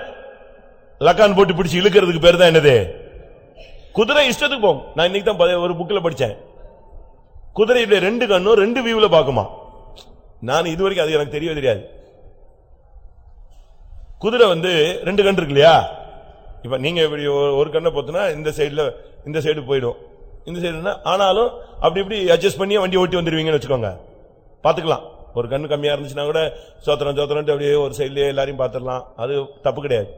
லக்கான் போட்டு பிடிச்சு இழுக்கிறதுக்கு பேர் தான் என்னது? குதிரை இஷ்டத்துக்கு போகும். நான் இன்னைக்கு தான் பழைய ஒரு புக்கில் படித்தேன் குதிரையுடைய ரெண்டு கண்ணும் ரெண்டு வியூவில் பார்க்குமா? நான் இதுவரைக்கும் அது எனக்கு தெரியவே தெரியாது. குதிரை வந்து ரெண்டு கண் இருக்கு இல்லையா? இப்ப நீங்க இப்படி ஒரு- கண்ணை பொத்துனா இந்த சைடில் இந்த சைடு போயிடும். இந்த சைடுனா ஆனாலும் அப்படி இப்படி அட்ஜஸ்ட் பண்ணி வண்டி ஓட்டி வந்துடுவீங்கன்னு வச்சுக்கோங்க. பார்த்துக்கலாம். ஒரு கண்ணு கம்மியா இருந்துச்சுன்னா கூட சோத்திரம் சோத்திரம் அப்படியே ஒரு சைடுலயே எல்லாரையும் பாத்துடலாம் அது தப்பு கிடையாது.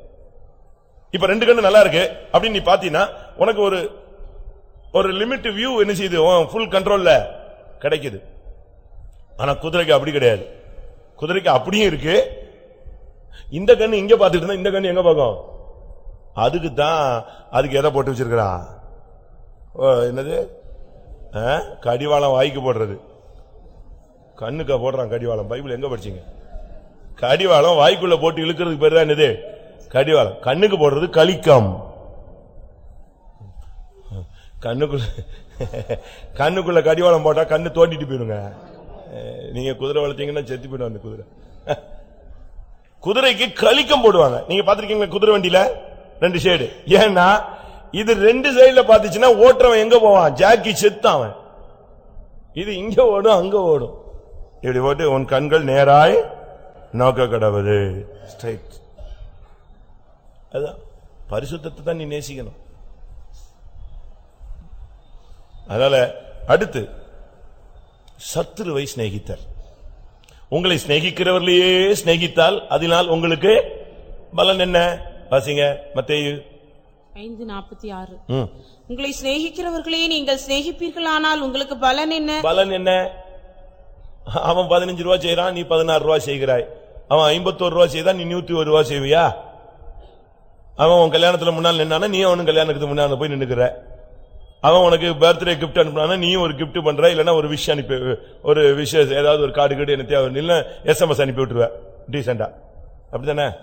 இப்ப ரெண்டு கண்ணு நல்லா இருக்கு. அப்படின்னு நீ பாத்தீங்கன்னா உனக்கு ஒரு ஒரு லிமிட் வியூ என்ன செய்யுது? ஃபுல் கண்ட்ரோல்ல கிடைக்குது. ஆனா குதிரைக்கு அப்படி கிடையாது. குதிரைக்கு அப்படியும் இருக்கு. இந்த கண்ணு இங்க பாத்துட்டு இருந்தா இந்த கண்ணு எங்க பார்க்கும்? அதுக்கு தான் அதுக்கு எதை போட்டு வச்சிருக்கிறான் ஓ, என்னது? ஆ? கடிவாளம் வாய்க்கு போடுறது. கண்ணுக்கா போடுறான் கடிவாளம். பைபிள் எங்க படிச்சீங்க? கடிவாளம் வாய்க்குள்ள போட்டு இழுக்கிறதுக்கு பேர் தான் என்னது? கடிவாளம். கண்ணுக்கு போடுறது கலிக்கம் கண்ணுக்குள்ள கண்ணுக்குள்ள கடிவாளம் போட்டா கண்ணு தோண்டிட்டு போயிடுங்க. நீங்க குதிரை வளர்த்தீங்கன்னா செத்து போயிடும் அந்த குதிரை. குதிரைக்கு கலிக்கம் போடுவாங்க. நீங்க பாத்திருக்கீங்களா குதிரை வண்டியில? ரெண்டு சைடு ஏன்னா இது ரெண்டு சைடுல பாத்துச்சுன்னா ஓட்டுறவன் எங்க போவான்? ஜாக்கி செத்தான் அவன். இது இங்க ஓடும் அங்க ஓடும். இப்படி போட்டு உன் கண்கள் நேராய் நோக்க கடவுது ஸ்ட்ரைட் அதான். பரிசுத்தத்தை தான் நீ நேசிக்கணும். அதனால அடுத்து சத்துருவை சிநேகித்தல் உங்களை சிநேகிக்கிறவர்களையே சிநேகித்தால் அதனால் உங்களுக்கு பலன் என்ன? வாசிங்க மத்தேயு. ஐந்து நாற்பத்தி ஆறு. ம். உங்களை சிநேகிக்கிறவர்களே நீங்கள் சிநேகிப்பீர்களானால் உங்களுக்கு பலன் என்ன? பலன் என்ன? அவன் பதினஞ்சு ரூபா செய்யறான் நீ பதினாறு ரூபா செய்கிறாய். அவன் ஐம்பத்தோரு ரூபா செய்தா நீ நூத்தி ஒரு ரூபா செய்வியா? அவன் உன் கல்யாணத்துல முன்னால் நின்னானா நீ அவனும் கல்யாணத்துக்கு முன்னால போய் நின்னுக்கிற. அவன் உனக்கு பர்த்டே கிஃப்ட் அனுப்பினா நீயும் ஒரு கிஃப்ட் பண்ற இல்லைன்னா ஒரு விஷ் அனுப்பி ஒரு விஷயம் ஏதாவது ஒரு கார்டு கீடு என்ன தேவை இல்லை எஸ்எம்எஸ் அனுப்பி விட்டுருவேன் டீசெண்டா அப்படித்தானே?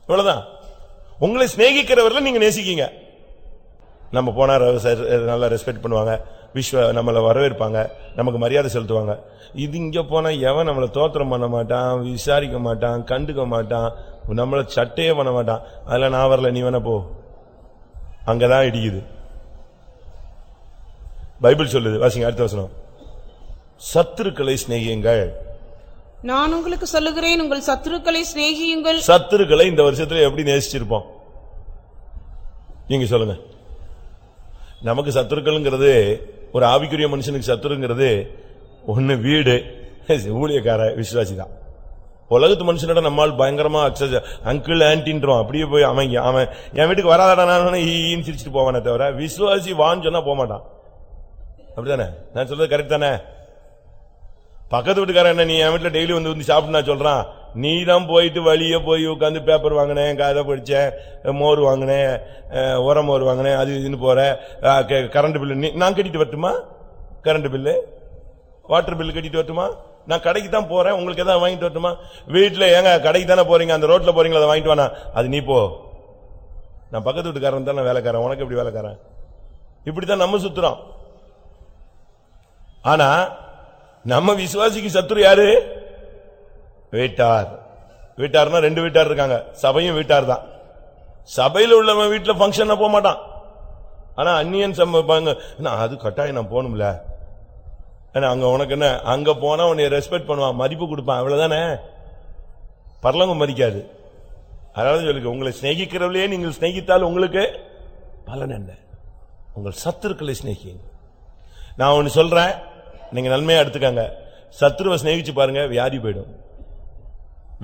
இவ்வளவுதான். உங்களை சிநேகிக்கிறவர்ல நீங்க நேசிக்கீங்க. நம்ம போனா ர- நல்லா ரெஸ்பெக்ட் பண்ணுவாங்க. விஸ்வ நம்மள வரவேற்பாங்க நமக்கு மரியாதை செலுத்துவாங்க. இது இங்க போனா எவன் நம்மள தோத்திரம் பண்ண மாட்டான் விசாரிக்க மாட்டான் கண்டுக்க மாட்டான் நம்மள சட்டையே பண்ண மாட்டான். அதுல நான் வரல நீ வேணா போ. அங்கதான் இடிக்குது. பைபிள் சொல்லுது வாசிங்க அடுத்த வசனம். சத்துருக்களை சிநேகியுங்கள். நான் உங்களுக்கு சொல்லுகிறேன் உங்கள் சத்துருக்களை சிநேகியுங்கள். சத்துருக்களை இந்த வருஷத்துல எப்படி நேசிச்சிருப்போம்? நீங்க சொல்லுங்க. நமக்கு சத்துருக்கள்ங்கிறது ஒரு ஆவிக்குரிய மனுஷனுக்கு சத்துருங்கிறது ஒன்று வீடு. ஊழியக்கார விசுவாசி தான். உலகத்து மனுஷனோட நம்மால் பயங்கரமா அக்சஸ் அங்கிள் ஆன்டின்றோம் அப்படியே போய் அவன் அவன் என் வீட்டுக்கு வராதடா நான் ஈன்னு சிரிச்சுட்டு போவானே தவிர விசுவாசி வான்னு சொன்னா போக மாட்டான் அப்படிதானே நான் சொல்றது கரெக்ட் தானே? பக்கத்து வீட்டுக்காரன் என்ன நீ என் வீட்டுல டெய்லி வந்து வந்து சாப்பிட்டு நான் சொல்றான்? நீ தான் போயிட்டு வழியே போய் உட்காந்து பேப்பர் வாங்கினேன் கதை படித்தேன் மோர் வாங்கினேன் உரம் மோர் வாங்கினேன் அது இதுன்னு போகிற கரண்ட் பில்லு நீ- நான் கட்டிட்டு வரட்டுமா? கரண்ட் பில்லு வாட்டர் பில்லு கட்டிட்டு வரட்டுமா? நான் கடைக்கு தான் போகிறேன் உங்களுக்கு எதாவது வாங்கிட்டு வரட்டுமா? வீட்டில் ஏங்க கடைக்கு தானே போகிறீங்க அந்த ரோட்டில் போகிறீங்களா அதை வாங்கிட்டு வானா அது நீ போ. நான் பக்கத்து வீட்டுக்காரன் தான் வேலைக்காரன் உனக்கு எப்படி வேலைக்காரன்? இப்படித்தான் நம்ம சுற்றுறோம் ஆனால் நம்ம விசுவாசிக்கு சத்துரு யாரு? வீட்டார். வீட்டார்னா ரெண்டு வீட்டார் இருக்காங்க. சபையும் வீட்டார் தான். சபையில் உள்ளவன் வீட்டில் ஃபங்க்ஷன் போக மாட்டான் ஆனா அந்நியன் சம்பாங்க அது கட்டாயம் நான் போகணும்ல. ஏன்னா அங்க உனக்கு என்ன அங்க போனா உன்னை ரெஸ்பெக்ட் பண்ணுவான் மதிப்பு கொடுப்பான் அவ்வளவுதானே? பரலங்கம் மதிக்காது. அதாவது சொல்லுங்க உங்களை சிநேகிக்கிறவர்களே நீங்கள் சிநேகித்தால் உங்களுக்கு பலன் என்ன? உங்கள் சத்துருக்களை சிநேகிங்க நான் ஒன்று சொல்றேன் நீங்க நன்மையா எடுத்துக்காங்க. சத்துருவை சிநேகிச்சு பாருங்க வியாதி போயிடும்.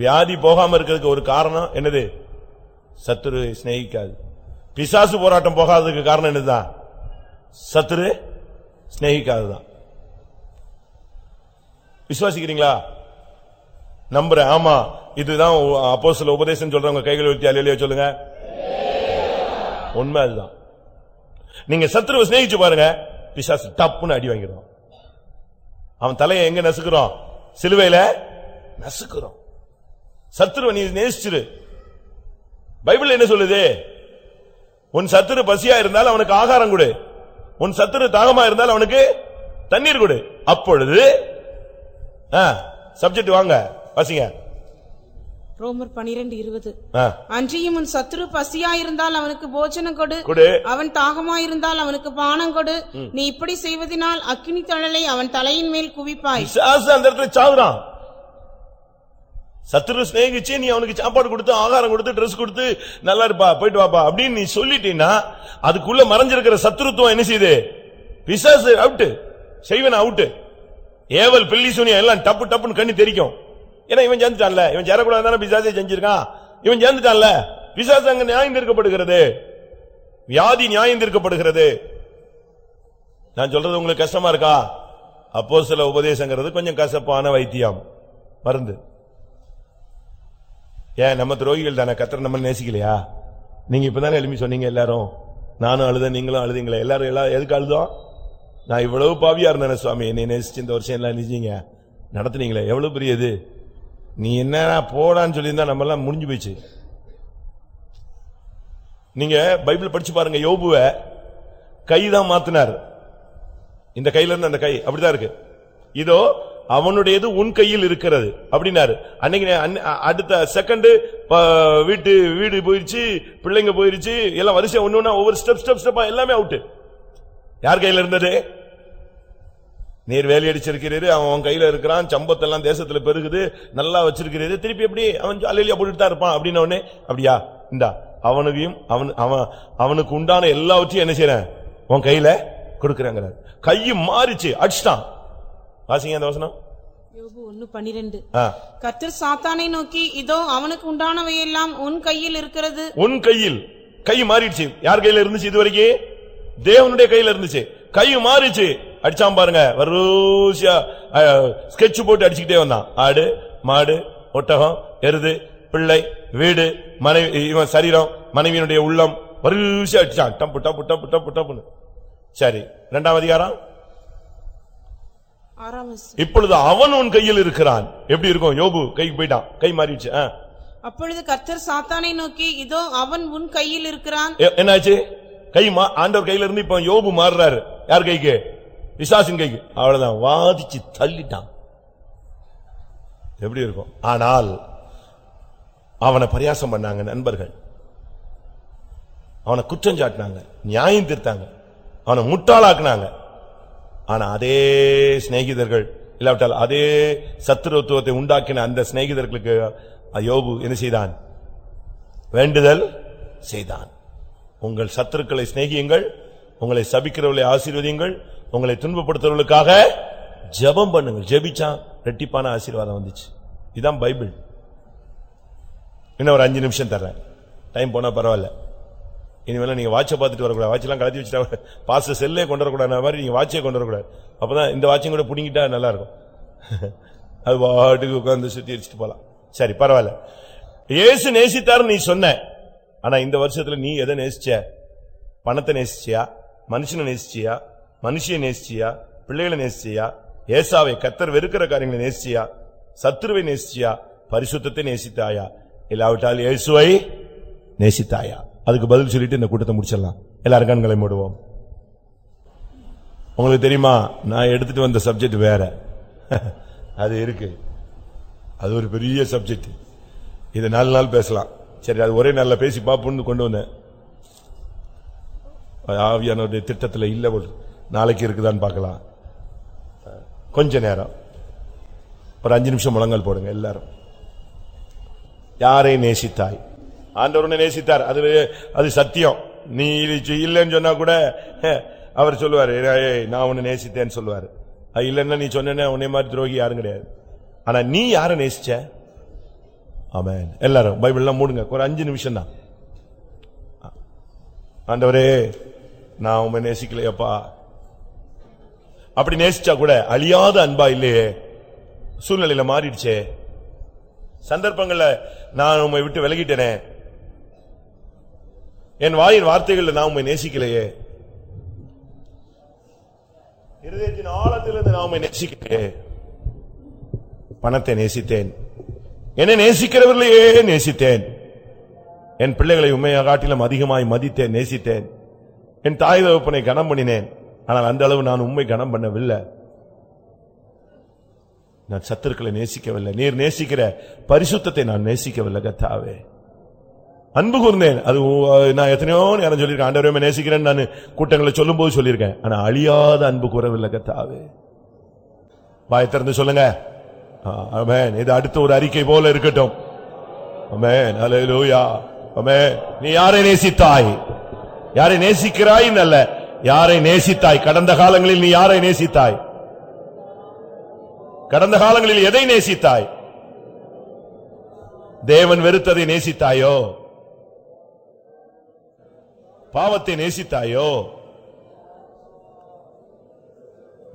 வியாதி போகாம இருக்கிறதுக்கு ஒரு காரணம் என்னது? சத்துரு சிநேகிக்காது. பிசாசு போராட்டம் போகாததுக்கு காரணம் என்னதுதான் சத்துரு சிநேகிக்காதுதான். விசுவாசிக்கிறீங்களா? நம்புறேன். ஆமா இதுதான் அப்போ சில உபதேசம் சொல்றவங்க கைகள் உயர்த்தி அலையிலேயே சொல்லுங்க. உண்மை அதுதான். நீங்க சத்துருவை சிநேகிச்சு பாருங்க பிசாசு டப்புன்னு அடி வாங்கிடுவான். அவன் தலையை எங்க நசுக்கிறோம்? சிலுவையில நசுக்குறோம். சத்துருவை நீ நேசிச்சிரு. பைபிள் என்ன சொல்லுது? உன் சத்துரு பசியா இருந்தால் அவனுக்கு ஆகாரம் கொடு. உன் சத்துரு தாகமா இருந்தால் அவனுக்கு தண்ணீர் கொடு. அப்பொழுது சப்ஜெக்ட் வாங்க வாசிங்க. ரோமர் பனிரெண்டு இருபது. அன்றியும் உன் சத்துரு பசியாயிருந்தால் அவனுக்கு போஜனம் கொடு. அவன் தாகமாயிருந்தால் அவனுக்கு பானம் கொடு. நீ இப்படி செய்வதினால் அக்கினி தழலை அவன் தலையின் மேல் குவிப்பாய். அந்த இடத்துல சாவுறான் சத்துரு சிநேகிச்சு நீ அவனுக்கு சாப்பாடு கொடுத்து ஆகாரம் கொடுத்து ட்ரெஸ் கொடுத்து நல்லா இருப்பா போயிட்டு வாப்பா அப்படின்னு நீ சொல்லிட்டீன்னா அதுக்குள்ள மறைஞ்சிருக்கிற சத்ருத்துவம் என்ன செய்யுது? பிசாசு அவுட்டு செய்வன அவுட்டு ஏவல் பில்லி சுனியா எல்லாம் டப்பு டப்புன்னு கண்ணி தெரிக்கும். ஏன்னா இவன் சேர்ந்துட்டான்ல. இவன் சேரக்கூடாது தானே பிசாசே செஞ்சிருக்கான். இவன் சேர்ந்துட்டான்ல. பிசாசு அங்க நியாயம் தீர்க்கப்படுகிறது. வியாதி நியாயம் தீர்க்கப்படுகிறது. நான் சொல்றது உங்களுக்கு கஷ்டமா இருக்கா? அப்போ சில உபதேசங்கிறது கொஞ்சம் கசப்பான வைத்தியம். மருந்து. ஏன் நம்ம துரோகிகள் தானே? கத்திர நம்ம நேசிக்கலையா? நீங்க இப்பதானே எழுப்பி சொன்னீங்க எல்லாரும். நானும் அழுதேன் நீங்களும் அழுதீங்களே. எல்லாரும் எல்லாம் எதுக்கு அழுதோம்? நான் இவ்வளவு பாவியா இருந்தேன் சுவாமி. என்னை நேசிச்சு இந்த வருஷம் எல்லாம் நினைச்சீங்க நடத்துனீங்களே எவ்வளவு பெரிய இது? நீ என்ன போடான்னு சொல்லியிருந்தா நம்ம எல்லாம் முடிஞ்சு போயிடுச்சு. நீங்க பைபிள் படிச்சு பாருங்க யோபுவ. கைதான் மாத்தினார். இந்த கையில இருந்து அந்த கை அப்படிதான் இருக்கு. இதோ அவனுடையது உன் கையில் இருக்கிறது. அப்படின்னாரு. அன்னைக்கு அடுத்த செகண்ட் வீட்டு வீடு போயிருச்சு பிள்ளைங்க போயிருச்சு எல்லாம் வரிசையா ஒண்ணு ஒவ்வொரு ஸ்டெப் ஸ்டெப் ஸ்டெப்பா எல்லாமே அவுட் யார் கையில இருந்தது? நீர் வேலையடிச்சிருக்கிறீரு அவன் அவன் கையில இருக்கிறான் சம்பத்தெல்லாம் தேசத்துல பெருகுது நல்லா வச்சிருக்கிறீரு. திருப்பி எப்படி அவன் அலையிலியா போட்டுட்டு தான் இருப்பான் அப்படின்னு அப்படியா? இந்தா அவனுக்கும் அவன் அவன் அவனுக்கு உண்டான எல்லாவற்றையும் என்ன செய்யறேன்? உன் கையில கொடுக்கறாங்கிறார். கையும் மாறிச்சு அடிச்சிட்டான். வாசிங்க அந்த வசனம். கர்த்தர் சாத்தானை நோக்கி இதோ அவனுக்கு உண்டானவையெல்லாம் உன் கையில் இருக்கிறது. உன் கையில். கை மாறிடுச்சு. யார் கையில இருந்துச்சு இது வரைக்கும்? தேவனுடைய கையில இருந்துச்சு. கை மாறிச்சு. அடிச்சான் பாருங்க. வரிசையா ஸ்கெட்ச் போட்டு அடிச்சுக்கிட்டே வந்தான். ஆடு மாடு ஒட்டகம் எருது பிள்ளை வீடு மனைவி இவன் சரீரம் மனைவியினுடைய உள்ளம். வரிசையா அடிச்சான். டப்பு டப்பு டப்பு டப்பு டப்புன்னு. சரி. இரண்டாம் அதிகாரம். இப்பொழுது அவன் உன் கையில் இருக்கிறான். எப்படி இருக்கும்? யோபு கைக்கு போயிட்டான் கை மாறிடுச்சு. அப்பொழுது கர்த்தர் சாத்தானை நோக்கி இதோ அவன் உன் கையில் இருக்கிறான். என்னாச்சு? கை ஆண்டவர் கையில இருந்து இப்ப யோபு மாறுறாரு. யார் கைக்கு? விசாசின் கைக்கு. அவ்வளவுதான். வாதிச்சு தள்ளிட்டான். எப்படி இருக்கும்? ஆனால் அவனை பரியாசம் பண்ணாங்க நண்பர்கள். அவனை குற்றம் சாட்டினாங்க நியாயம் தீர்த்தாங்க. அவனை முட்டாளாக்குனாங்க. ஆனா அதே சிநேகிதர்கள் இல்லாவிட்டால் அதே சத்துருத்துவத்தை உண்டாக்கின அந்த சிநேகிதர்களுக்கு யோபு என்ன செய்தான்? வேண்டுதல் செய்தான். உங்கள் சத்துருக்களை சிநேகியுங்கள் உங்களை சபிக்கிறவர்களை ஆசீர்வதியுங்கள் உங்களை துன்பப்படுத்துறவர்களுக்காக ஜெபம் பண்ணுங்கள். ஜெபிச்சான் ரெட்டிப்பான ஆசீர்வாதம் வந்துச்சு. இதுதான் பைபிள். இன்னும் ஒரு அஞ்சு நிமிஷம் தர்றேன். டைம் போனா பரவாயில்ல. இனிமேல் நீங்கள் வாட்சை பார்த்துட்டு வரக்கூடாது. வாட்செல்லாம் கலத்தி வச்சுட்டா பாச செல்லே கொண்டு வரக்கூடாது மாதிரி நீங்கள் வாட்சே கொண்டு வரக்கூடாது. அப்போ தான் இந்த வாட்சையும் கூட பிடிங்கிட்டா நல்லாயிருக்கும். (laughs) அது பாட்டுக்கு உட்காந்து சுற்றி அடிச்சுட்டு போகலாம் சரி பரவாயில்ல. ஏசு நேசித்தாருன்னு நீ சொன்ன. ஆனால் இந்த வருஷத்தில் நீ எதை நேசிச்ச? பணத்தை நேசிச்சியா? மனுஷனை நேசிச்சியா? மனுஷியை நேசிச்சியா? பிள்ளைகளை நேசிச்சியா? ஏசாவை கத்தர் வெறுக்கிற காரியங்களை நேசிச்சியா? சத்துருவை நேசிச்சியா? பரிசுத்தத்தை நேசித்தாயா? இல்லாவிட்டால் இயேசுவை நேசித்தாயா? அதுக்கு பதில் சொல்லிட்டு இந்த கூட்டத்தை முடிச்சிடலாம். எல்லாரும் கண்களை மூடுவோம். உங்களுக்கு தெரியுமா? நான் எடுத்துட்டு வந்த சப்ஜெக்ட் வேற. (laughs) அது இருக்கு. அது ஒரு பெரிய சப்ஜெக்ட் இது நாலு நாள் பேசலாம். சரி அது ஒரே நாளில் பேசி பார்ப்போம்னு கொண்டு வந்தேன். அது ஆவியானவருடைய திட்டத்தில் இல்லை ஒரு நாளைக்கு இருக்குதான்னு பார்க்கலாம். கொஞ்ச நேரம். ஒரு அஞ்சு நிமிஷம் முழங்கால் போடுங்க எல்லாரும். யாரை நேசித்தாய்? ஆண்டவர் உன்னை நேசித்தார். அது அது சத்தியம். நீ இது இல்லைன்னு சொன்னா கூட ஹே, அவர் சொல்லுவார் "ஏய், நான் உன்னை நேசித்தேன்னு சொல்லுவார். இல்லைன்னா நீ சொன்ன உன்னை மாதிரி துரோகி யாரும் கிடையாது. ஆனா நீ யார நேசிச்ச? ஆமாம் எல்லாரும் பைபிள்லாம் மூடுங்க. ஒரு அஞ்சு நிமிஷம் தான். ஆண்டவரே நான் உண்மை நேசிக்கலையப்பா அப்படி நேசிச்சா கூட அழியாத அன்பா இல்லையே. சூழ்நிலையில மாறிடுச்சே. சந்தர்ப்பங்கள்ல நான் உண்மை விட்டு விலகிட்டேனே. என் வாயின் வார்த்தைகளில் நான் உண்மை நேசிக்கலையே. இருதயத்தின் ஆழத்திலிருந்து நான் உண்மை நேசிக்கலையே. பணத்தை நேசித்தேன். என்னை நேசிக்கிறவர்களையே நேசித்தேன். என் பிள்ளைகளை உண்மையாக காட்டிலும் அதிகமாய் மதித்தேன் நேசித்தேன். என் தாய் தகப்பனை கனம் பண்ணினேன். ஆனால் அந்த அளவு நான் உண்மை கனம் பண்ணவில்லை. நான் சத்துருக்களை நேசிக்கவில்லை. நீர் நேசிக்கிற பரிசுத்தத்தை நான் நேசிக்கவில்லை கத்தாவே. அன்பு கூர்ந்தேன். அது நான் எத்தனையோ நேரம் சொல்லியிருக்கேன். ஆண்டவரே நேசிக்கிறேன் நான் கூட்டங்களை சொல்லும்போது சொல்லியிருக்கேன். ஆனா அழியாத அன்பு கூறவில்லை கத்தாவே. வாய் திறந்து சொல்லுங்க. ஆ, இது அடுத்த ஒரு அறிக்கை போல இருக்கட்டும். ஆமென். ஹalleluya. ஆமென். நீ யாரை நேசித்தாய்? யாரை நேசிக்கிறாய் அல்ல யாரை நேசித்தாய்? கடந்த காலங்களில் நீ யாரை நேசித்தாய்? கடந்த காலங்களில் எதை நேசித்தாய்? தேவன் வெறுத்ததை நேசித்தாயோ? பாவத்தை நேசித்தாயோ?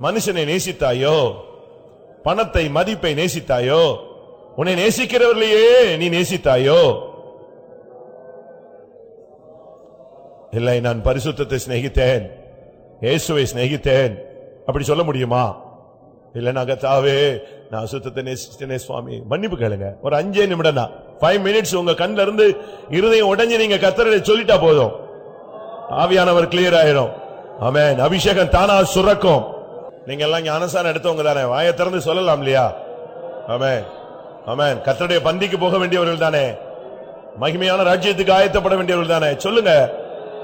மனுஷனை நேசித்தாயோ? பணத்தை மதிப்பை நேசித்தாயோ? உன்னை நேசிக்கிறவர்களையே நீ நேசித்தாயோ? இல்லை நான் பரிசுத்தத்தை சிநேகித்தேன். இயேசுவை சிநேகித்தேன். அப்படி சொல்ல முடியுமா? இல்ல நகத்தாவே நான் அசுத்தத்தை நேசிச்சேனே சுவாமி. மன்னிப்பு கேளுங்க. ஒரு அஞ்சே நிமிடம் தான். ஃபைவ் மினிட்ஸ் உங்க கண்ணுல இருந்து இருதயம் உடஞ்சி நீங்க கத்தரை சொல்லிட்டா போதும். ஆவியானவர் கிளியர் ஆயிரும் ஆமேன். அபிஷேகம் தானா சுரக்கும். நீங்க எல்லாம் ஞானசாரம் எடுத்தவங்க தானே. வாயை திறந்து சொல்லலாம் இல்லையா? ஆமேன். ஆமேன். கத்தருடைய பந்திக்கு போக வேண்டியவர்கள் தானே. மகிமையான ராஜ்யத்துக்கு ஆயத்தப்பட வேண்டியவர்கள் தானே. சொல்லுங்க.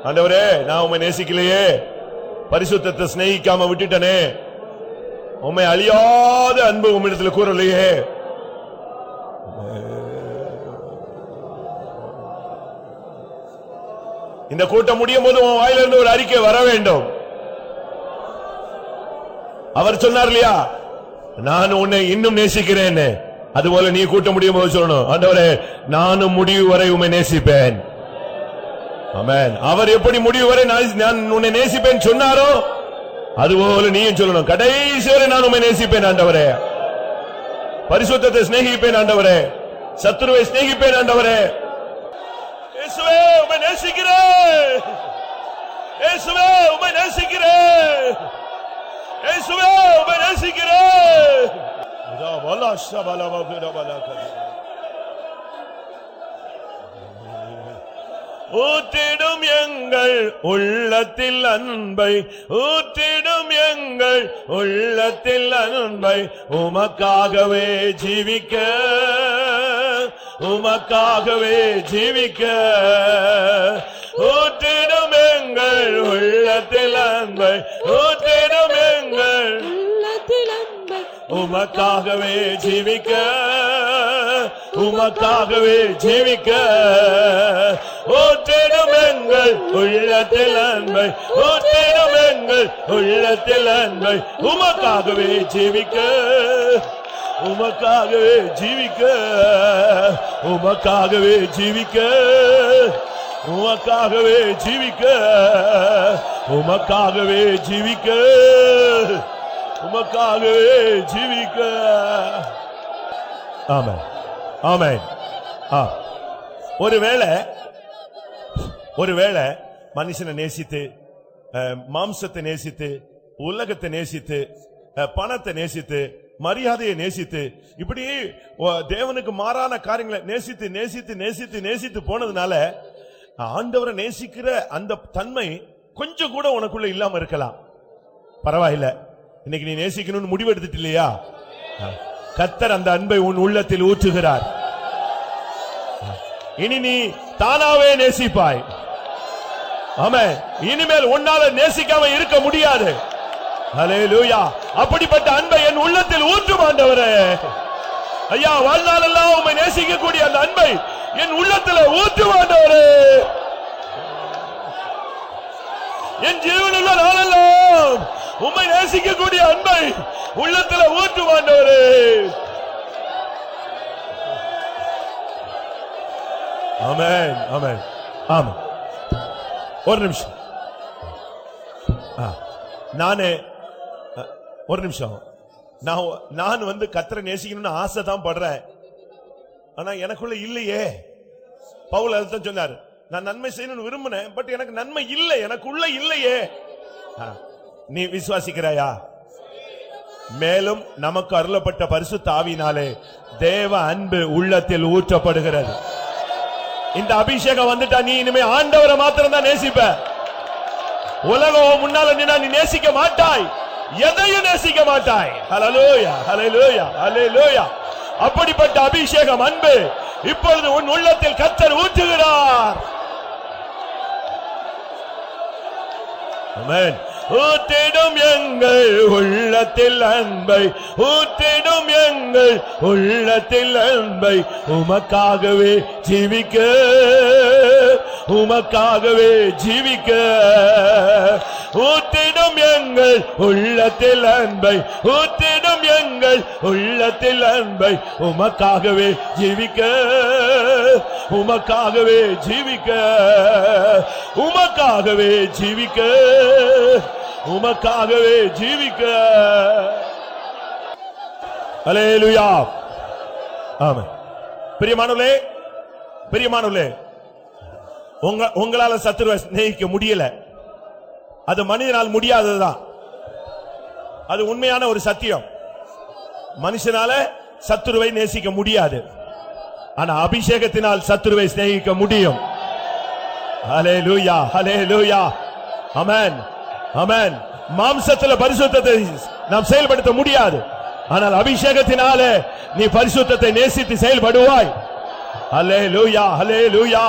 ஆண்டவரே நான் உண்மை நேசிக்கலையே. பரிசுத்தத்தை சிநேகிக்காம விட்டுட்டனே. உண்மை அழியாத அன்பு உம்மிடத்துல கூறலையே. இந்த கூட்டம் முடியும் போது உன் வாயிலிருந்து ஒரு அறிக்கை வர வேண்டும். அவர் சொன்னார் இல்லையா? நான் உன்னை இன்னும் நேசிக்கிறேன். அதுபோல நீ கூட்ட முடியும் போது சொல்லணும். ஆண்டவரே நானும் முடிவு வரை உம்மை நேசிப்பேன். அவர் எப்படி முடிவு வரை நான் நான் உன்னை நேசிப்பேன் சொன்னாரோ அதுபோல நீயும் சொல்லணும். கடைசி வரை நான் உண்மை நேசிப்பேன் ஆண்டவரே. பரிசுத்தத்தை சிநேகிப்பேன் ஆண்டவரே. சத்துருவை சிநேகிப்பேன் ஆண்டவரே. இயேசுவே உமை நேசிக்கிறேன் இயேசுவே உமை நேசிக்கிறேன் இயேசுவே உமை நேசிக்கிறேன் இதா வலா ஷபலா வகுரா ஊற்றிடும் எங்கள் உள்ளத்தில் அன்பை ஊற்றிடும் எங்கள் உள்ளத்தில் அன்பை உமக்காகவே ஜீவிக்க உமக்காகவே ஜீவிக்க. ஊற்றிடும் எங்கள் உள்ளத்தில் அன்பை ஊற்றிடும் எங்கள் உள்ளத்தில் அன்பை உமக்காகவே ஜீவிக்க உமக்காகவே ஜீவிக்க. ஊற்றிடும் எங்கள் உள்ளத்தில் அன்பை ஊற்றிடும் எங்கள் உள்ளத்தில் அன்பை உமக்காகவே ஜீவிக்க உமக்காகவே ஜீவிக்க உமக்காகவே ஜீவிக்க. உமக்காகவே ஜீவிக்க உமக்காகவே ஜீவிக்க உமக்காகவே ஜீவிக்க. ஆமா ஆமென். ஆ. ஒருவேளை ஒருவேளை மனுஷனை நேசித்து மாம்சத்தை நேசித்து உலகத்தை நேசித்து பணத்தை நேசித்து மரியாதையை நேசித்து இப்படி தேவனுக்கு மாறான காரியங்களை நேசித்து நேசித்து நேசித்து நேசித்து போனதுனால ஆண்டவரை நேசிக்கிற அந்த தன்மை கொஞ்சம் கூட உனக்குள்ள இல்லாம இருக்கலாம். பரவாயில்ல. இன்னைக்கு நீ நேசிக்கணும்னு முடிவெடுத்துட்டு இல்லையா கத்தர் அந்த அன்பை உன் உள்ளத்தில் ஊற்றுகிறார். இனி நீ தானாவே நேசிப்பாய். ஆமா இனிமேல் உன்னால நேசிக்காம இருக்க முடியாது. அப்படிப்பட்ட அன்பை என் உள்ளத்தில் ஊற்றும் ஆண்டவரே. ஐயா வாழ்நாளெல்லாம் உண்மை நேசிக்கக்கூடிய அந்த அன்பை என் உள்ளத்தில் ஊற்று ஆண்டவரே என் ஜீவனுள்ள நாளெல்லாம் உண்மை நேசிக்கக்கூடிய அன்பை உள்ளத்தில் ஊற்று ஆண்டவரே ஆமென் ஆமென் ஆமென். ஒரு நிமிஷம். ஆ, ஒரு நிமிஷம். நான் நான் வந்து கத்தரை நேசிக்கணும்னு ஆசை தான் படுறேன். ஆனா எனக்குள்ள இல்லையே. பவுல் அதுதான் சொன்னாரு. நான் நன்மை செய்யணும்னு விரும்பினேன் பட் எனக்கு நன்மை இல்லை எனக்குள்ள இல்லையே. ஆ, நீ விசுவாசிக்கிறாயா? மேலும் நமக்கு அருளப்பட்ட பரிசு தாவினாலே தேவ அன்பு உள்ளத்தில் ஊற்றப்படுகிறது. இந்த அபிஷேகம் வந்துட்டா நீ இனிமே ஆண்டவரை மாத்திரம் தான் நேசிப்ப. உலகம் முன்னால நின்னா நீ நேசிக்க மாட்டாய். எதையும் நேசிக்க மாட்டாய். ஹலலோயா ஹலலோயா ஹலலோயா அப்படிப்பட்ட அபிஷேகம் அன்பு இப்பொழுது உன் உள்ளத்தில் கத்தர் ஊற்றுகிறார். ஊத்திடும் எங்கள் உள்ளத்தில் அன்பை ஊத்திடும் எங்கள் உள்ளத்தில் அன்பை. உமக்காகவே ஜீவிக்க உமக்காகவே ஜீவிக்க. ஊற்றிடும் எங்கள் உள்ளத்தில் அன்பை ஊற்றிடும் எங்கள் உள்ளத்தில் அன்பை. உமக்காகவே ஜீவிக்க உமக்காகவே ஜீவிக்க உமக்காகவே ஜீவிக்க உமக்காகவே ஜீவிக்க. அலேலுயா ஆமா பிரியமானவர்களே பிரியமானவர்களே உங்க உங்களால சத்துருவை ஸ்நேகிக்க முடியல. அது மனிதனால் முடியாததுதான். அது உண்மையான ஒரு சத்தியம். மனுஷனால சத்துருவை நேசிக்க முடியாது. ஆனா அபிஷேகத்தினால் சத்துருவை சிநேகிக்க முடியும். ஹலே லூயா ஹலே லூயா அமேன் அமேன் மாம்சத்தில் பரிசுத்தத்தை நாம் செயல்படுத்த முடியாது. ஆனால் அபிஷேகத்தினாலே நீ பரிசுத்தத்தை நேசித்து செயல்படுவாய். ஹலே லூயா ஹலே லூயா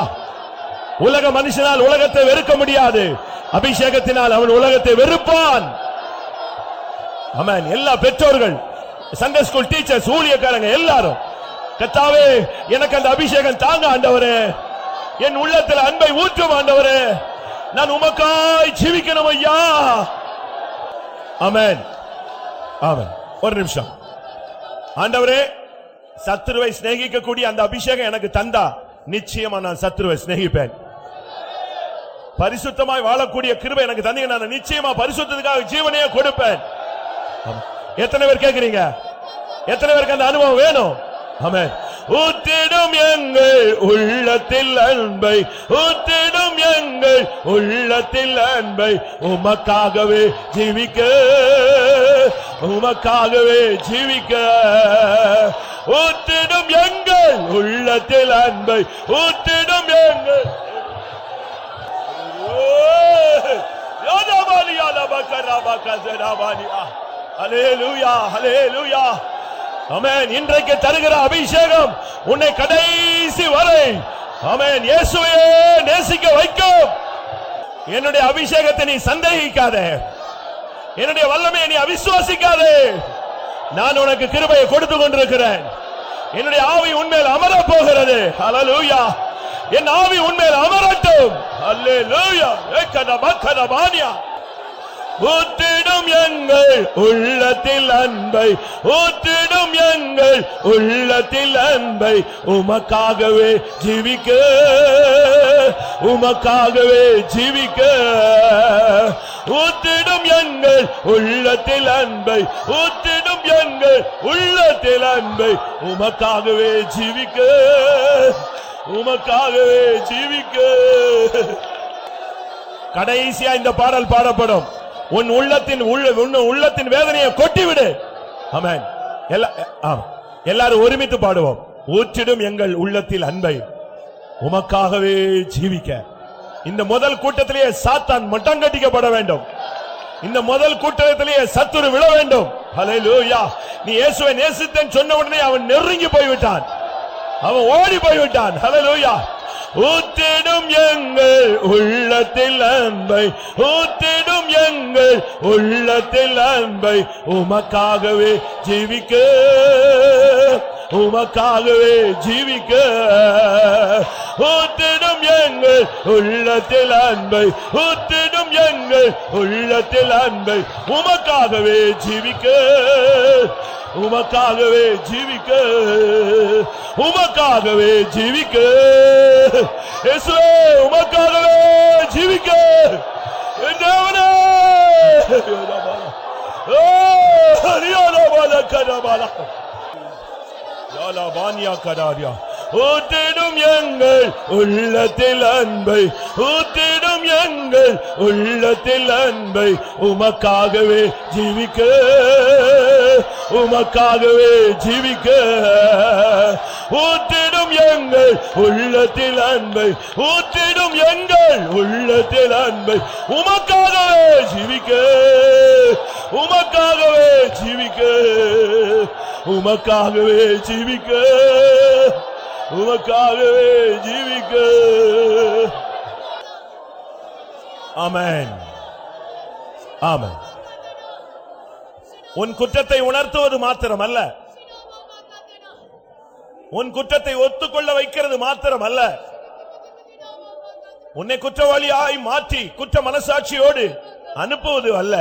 உலக மனுஷனால் உலகத்தை வெறுக்க முடியாது. அபிஷேகத்தினால் அவன் உலகத்தை வெறுப்பான். அமேன் எல்லா பெற்றோர்கள் சண்டே ஸ்கூல் டீச்சர்ஸ் ஊழியக்காரங்க எல்லாரும் கத்தாவே எனக்கு அந்த அபிஷேகம் தாங்க ஆண்டவரே. என் உள்ளத்தில் அன்பை ஊற்றும் ஆண்டவரே. நான் உமக்காய் ஜீவிக்கணும் ஐயா. அமேன் ஆமென். ஒரு நிமிஷம். ஆண்டவரே சத்துருவை சிநேகிக்கக்கூடிய அந்த அபிஷேகம் எனக்கு தந்தா. நிச்சயமா நான் சத்துருவை சிநேகிப்பேன். பரிசுத்தமாய் வாழக்கூடிய கிருபை எனக்கு தந்தீங்க. நான் நிச்சயமா பரிசுத்தத்துக்காக ஜீவனையே கொடுப்பேன். எத்தனை பேர் கேக்குறீங்க? எத்தனை பேருக்கு அந்த அனுபவம் வேணும்? ஆமென். ஊத்திடும் எங்கள் உள்ளத்தில் அன்பை ஊத்திடும் எங்கள் உள்ளத்தில் அன்பை உமக்காகவே ஜீவிக்க உமக்காகவே ஜீவிக்க. ஊத்திடும் எங்கள் உள்ளத்தில் அன்பை ஊத்திடும் எங்கள் Ah, இன்றைக்கு தருகிற அபிஷேகம் உன்னை கடைசி வரை. அமேன் இயேசுவே நேசிக்க வைக்கும். என்னுடைய அபிஷேகத்தை நீ சந்தேகிக்காதே. என்னுடைய வல்லமையை நீ அவிசுவாசிக்காதே. நான் உனக்கு கிருபையை கொடுத்து கொண்டிருக்கிறேன். என்னுடைய ஆவி உண்மையில் அமரப் போகிறது. ஹalleluya என் ஆவி உண்மையில் அமரட்டும். ஹalleluya ஊற்றிடும் எங்கள் உள்ளத்தில் அன்பை ஊற்றிடும் எங்கள் உள்ளத்தில் அன்பை உமக்காகவே ஜீவிக்க உமக்காகவே ஜீவிக்க. ஊற்றிடும் எங்கள் உள்ளத்தில் அன்பை ஊற்றிடும் எங்கள் உள்ளத்தில் அன்பை உமக்காகவே ஜீவிக்க. உமக்காகவே ஜீவிக்க. கடைசியா இந்த பாடல் பாடப்படும். உன் உள்ளத்தின் உள்ள உன் உள்ளத்தின் வேதனையை கொட்டிவிடு. ஆமென். ஆம். எல்லாரும் ஒருமித்து பாடுவோம். ஊற்றிடும் எங்கள் உள்ளத்தில் அன்பை. உமக்காகவே ஜீவிக்க. இந்த முதல் கூட்டத்திலேயே சாத்தான் மட்டம் கட்டிக்கப்பட வேண்டும். இந்த முதல் கூட்டத்திலேயே சத்துரு விழ வேண்டும். நீ இயேசுவை நேசித்தேன் சொன்ன உடனே அவன் நெருங்கி போய்விட்டான். அவன் ஓடி போய்விட்டான். ஹalleluya ஊத்திடும் எங்கள் உள்ளத்தில் அன்பை ஊத்திடும் எங்கள் உள்ளத்தில் அன்பை உமக்காகவே ஜீவிக்க உமக்காகவே ஜீவிக்க. ஊத்திடும் எங்கள் உள்ளத்தில் அன்பை ஊத்திடும் எங்கள் உள்ளத்தில் அன்பை உமக்காகவே ஜீவிக்க. உமக்காகவே ஜீவிக்க உமக்காகவே ஜீவிக்க. உமக்காகவே ஜீவிக்க. என் ஊத்திடும் எங்கள் உள்ளத்தில் அன்பை ஊத்திடும் எங்கள் உள்ளத்தில் அன்பை உமக்காகவே ஜீவிக்க. உமக்காகவே ஜீவிக்க. ஊற்றிடும் எங்கள் உள்ளத்தில் அன்பை ஊற்றிடும் எங்கள் உள்ளத்தில் அன்பை. உமக்காகவே ஜீவிக்க. உமக்காகவே ஜீவிக்க. உமக்காகவே ஜீவிக்க. உமக்காகவே ஜீவிக்க. ஆமேன். ஆமேன். உன் குற்றத்தை உணர்த்துவது மாத்திரமல்ல. உன் குற்றத்தை ஒத்துக்கொள்ள வைக்கிறது மாத்திரம் அல்ல உன்னை குற்றவாளியாய் மாற்றி குற்ற மனசாட்சியோடு அனுப்புவது அல்ல.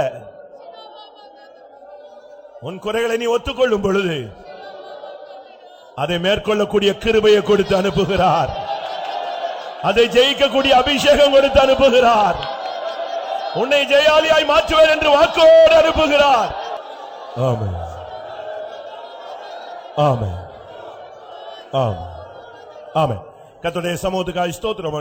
உன் குறைகளை நீ ஒத்துக்கொள்ளும் பொழுது அதை மேற்கொள்ளக்கூடிய கிருபையை கொடுத்து அனுப்புகிறார். அதை ஜெயிக்கக்கூடிய அபிஷேகம் கொடுத்து அனுப்புகிறார். உன்னை ஜெயாலியாய் மாற்றுவேன் என்று வாக்கோடு அனுப்புகிறார். ஆமென் ஆமென் ஆமென் ஆமென் கர்த்தருடைய சமூகத்துக்காய் ஸ்தோத்திரம்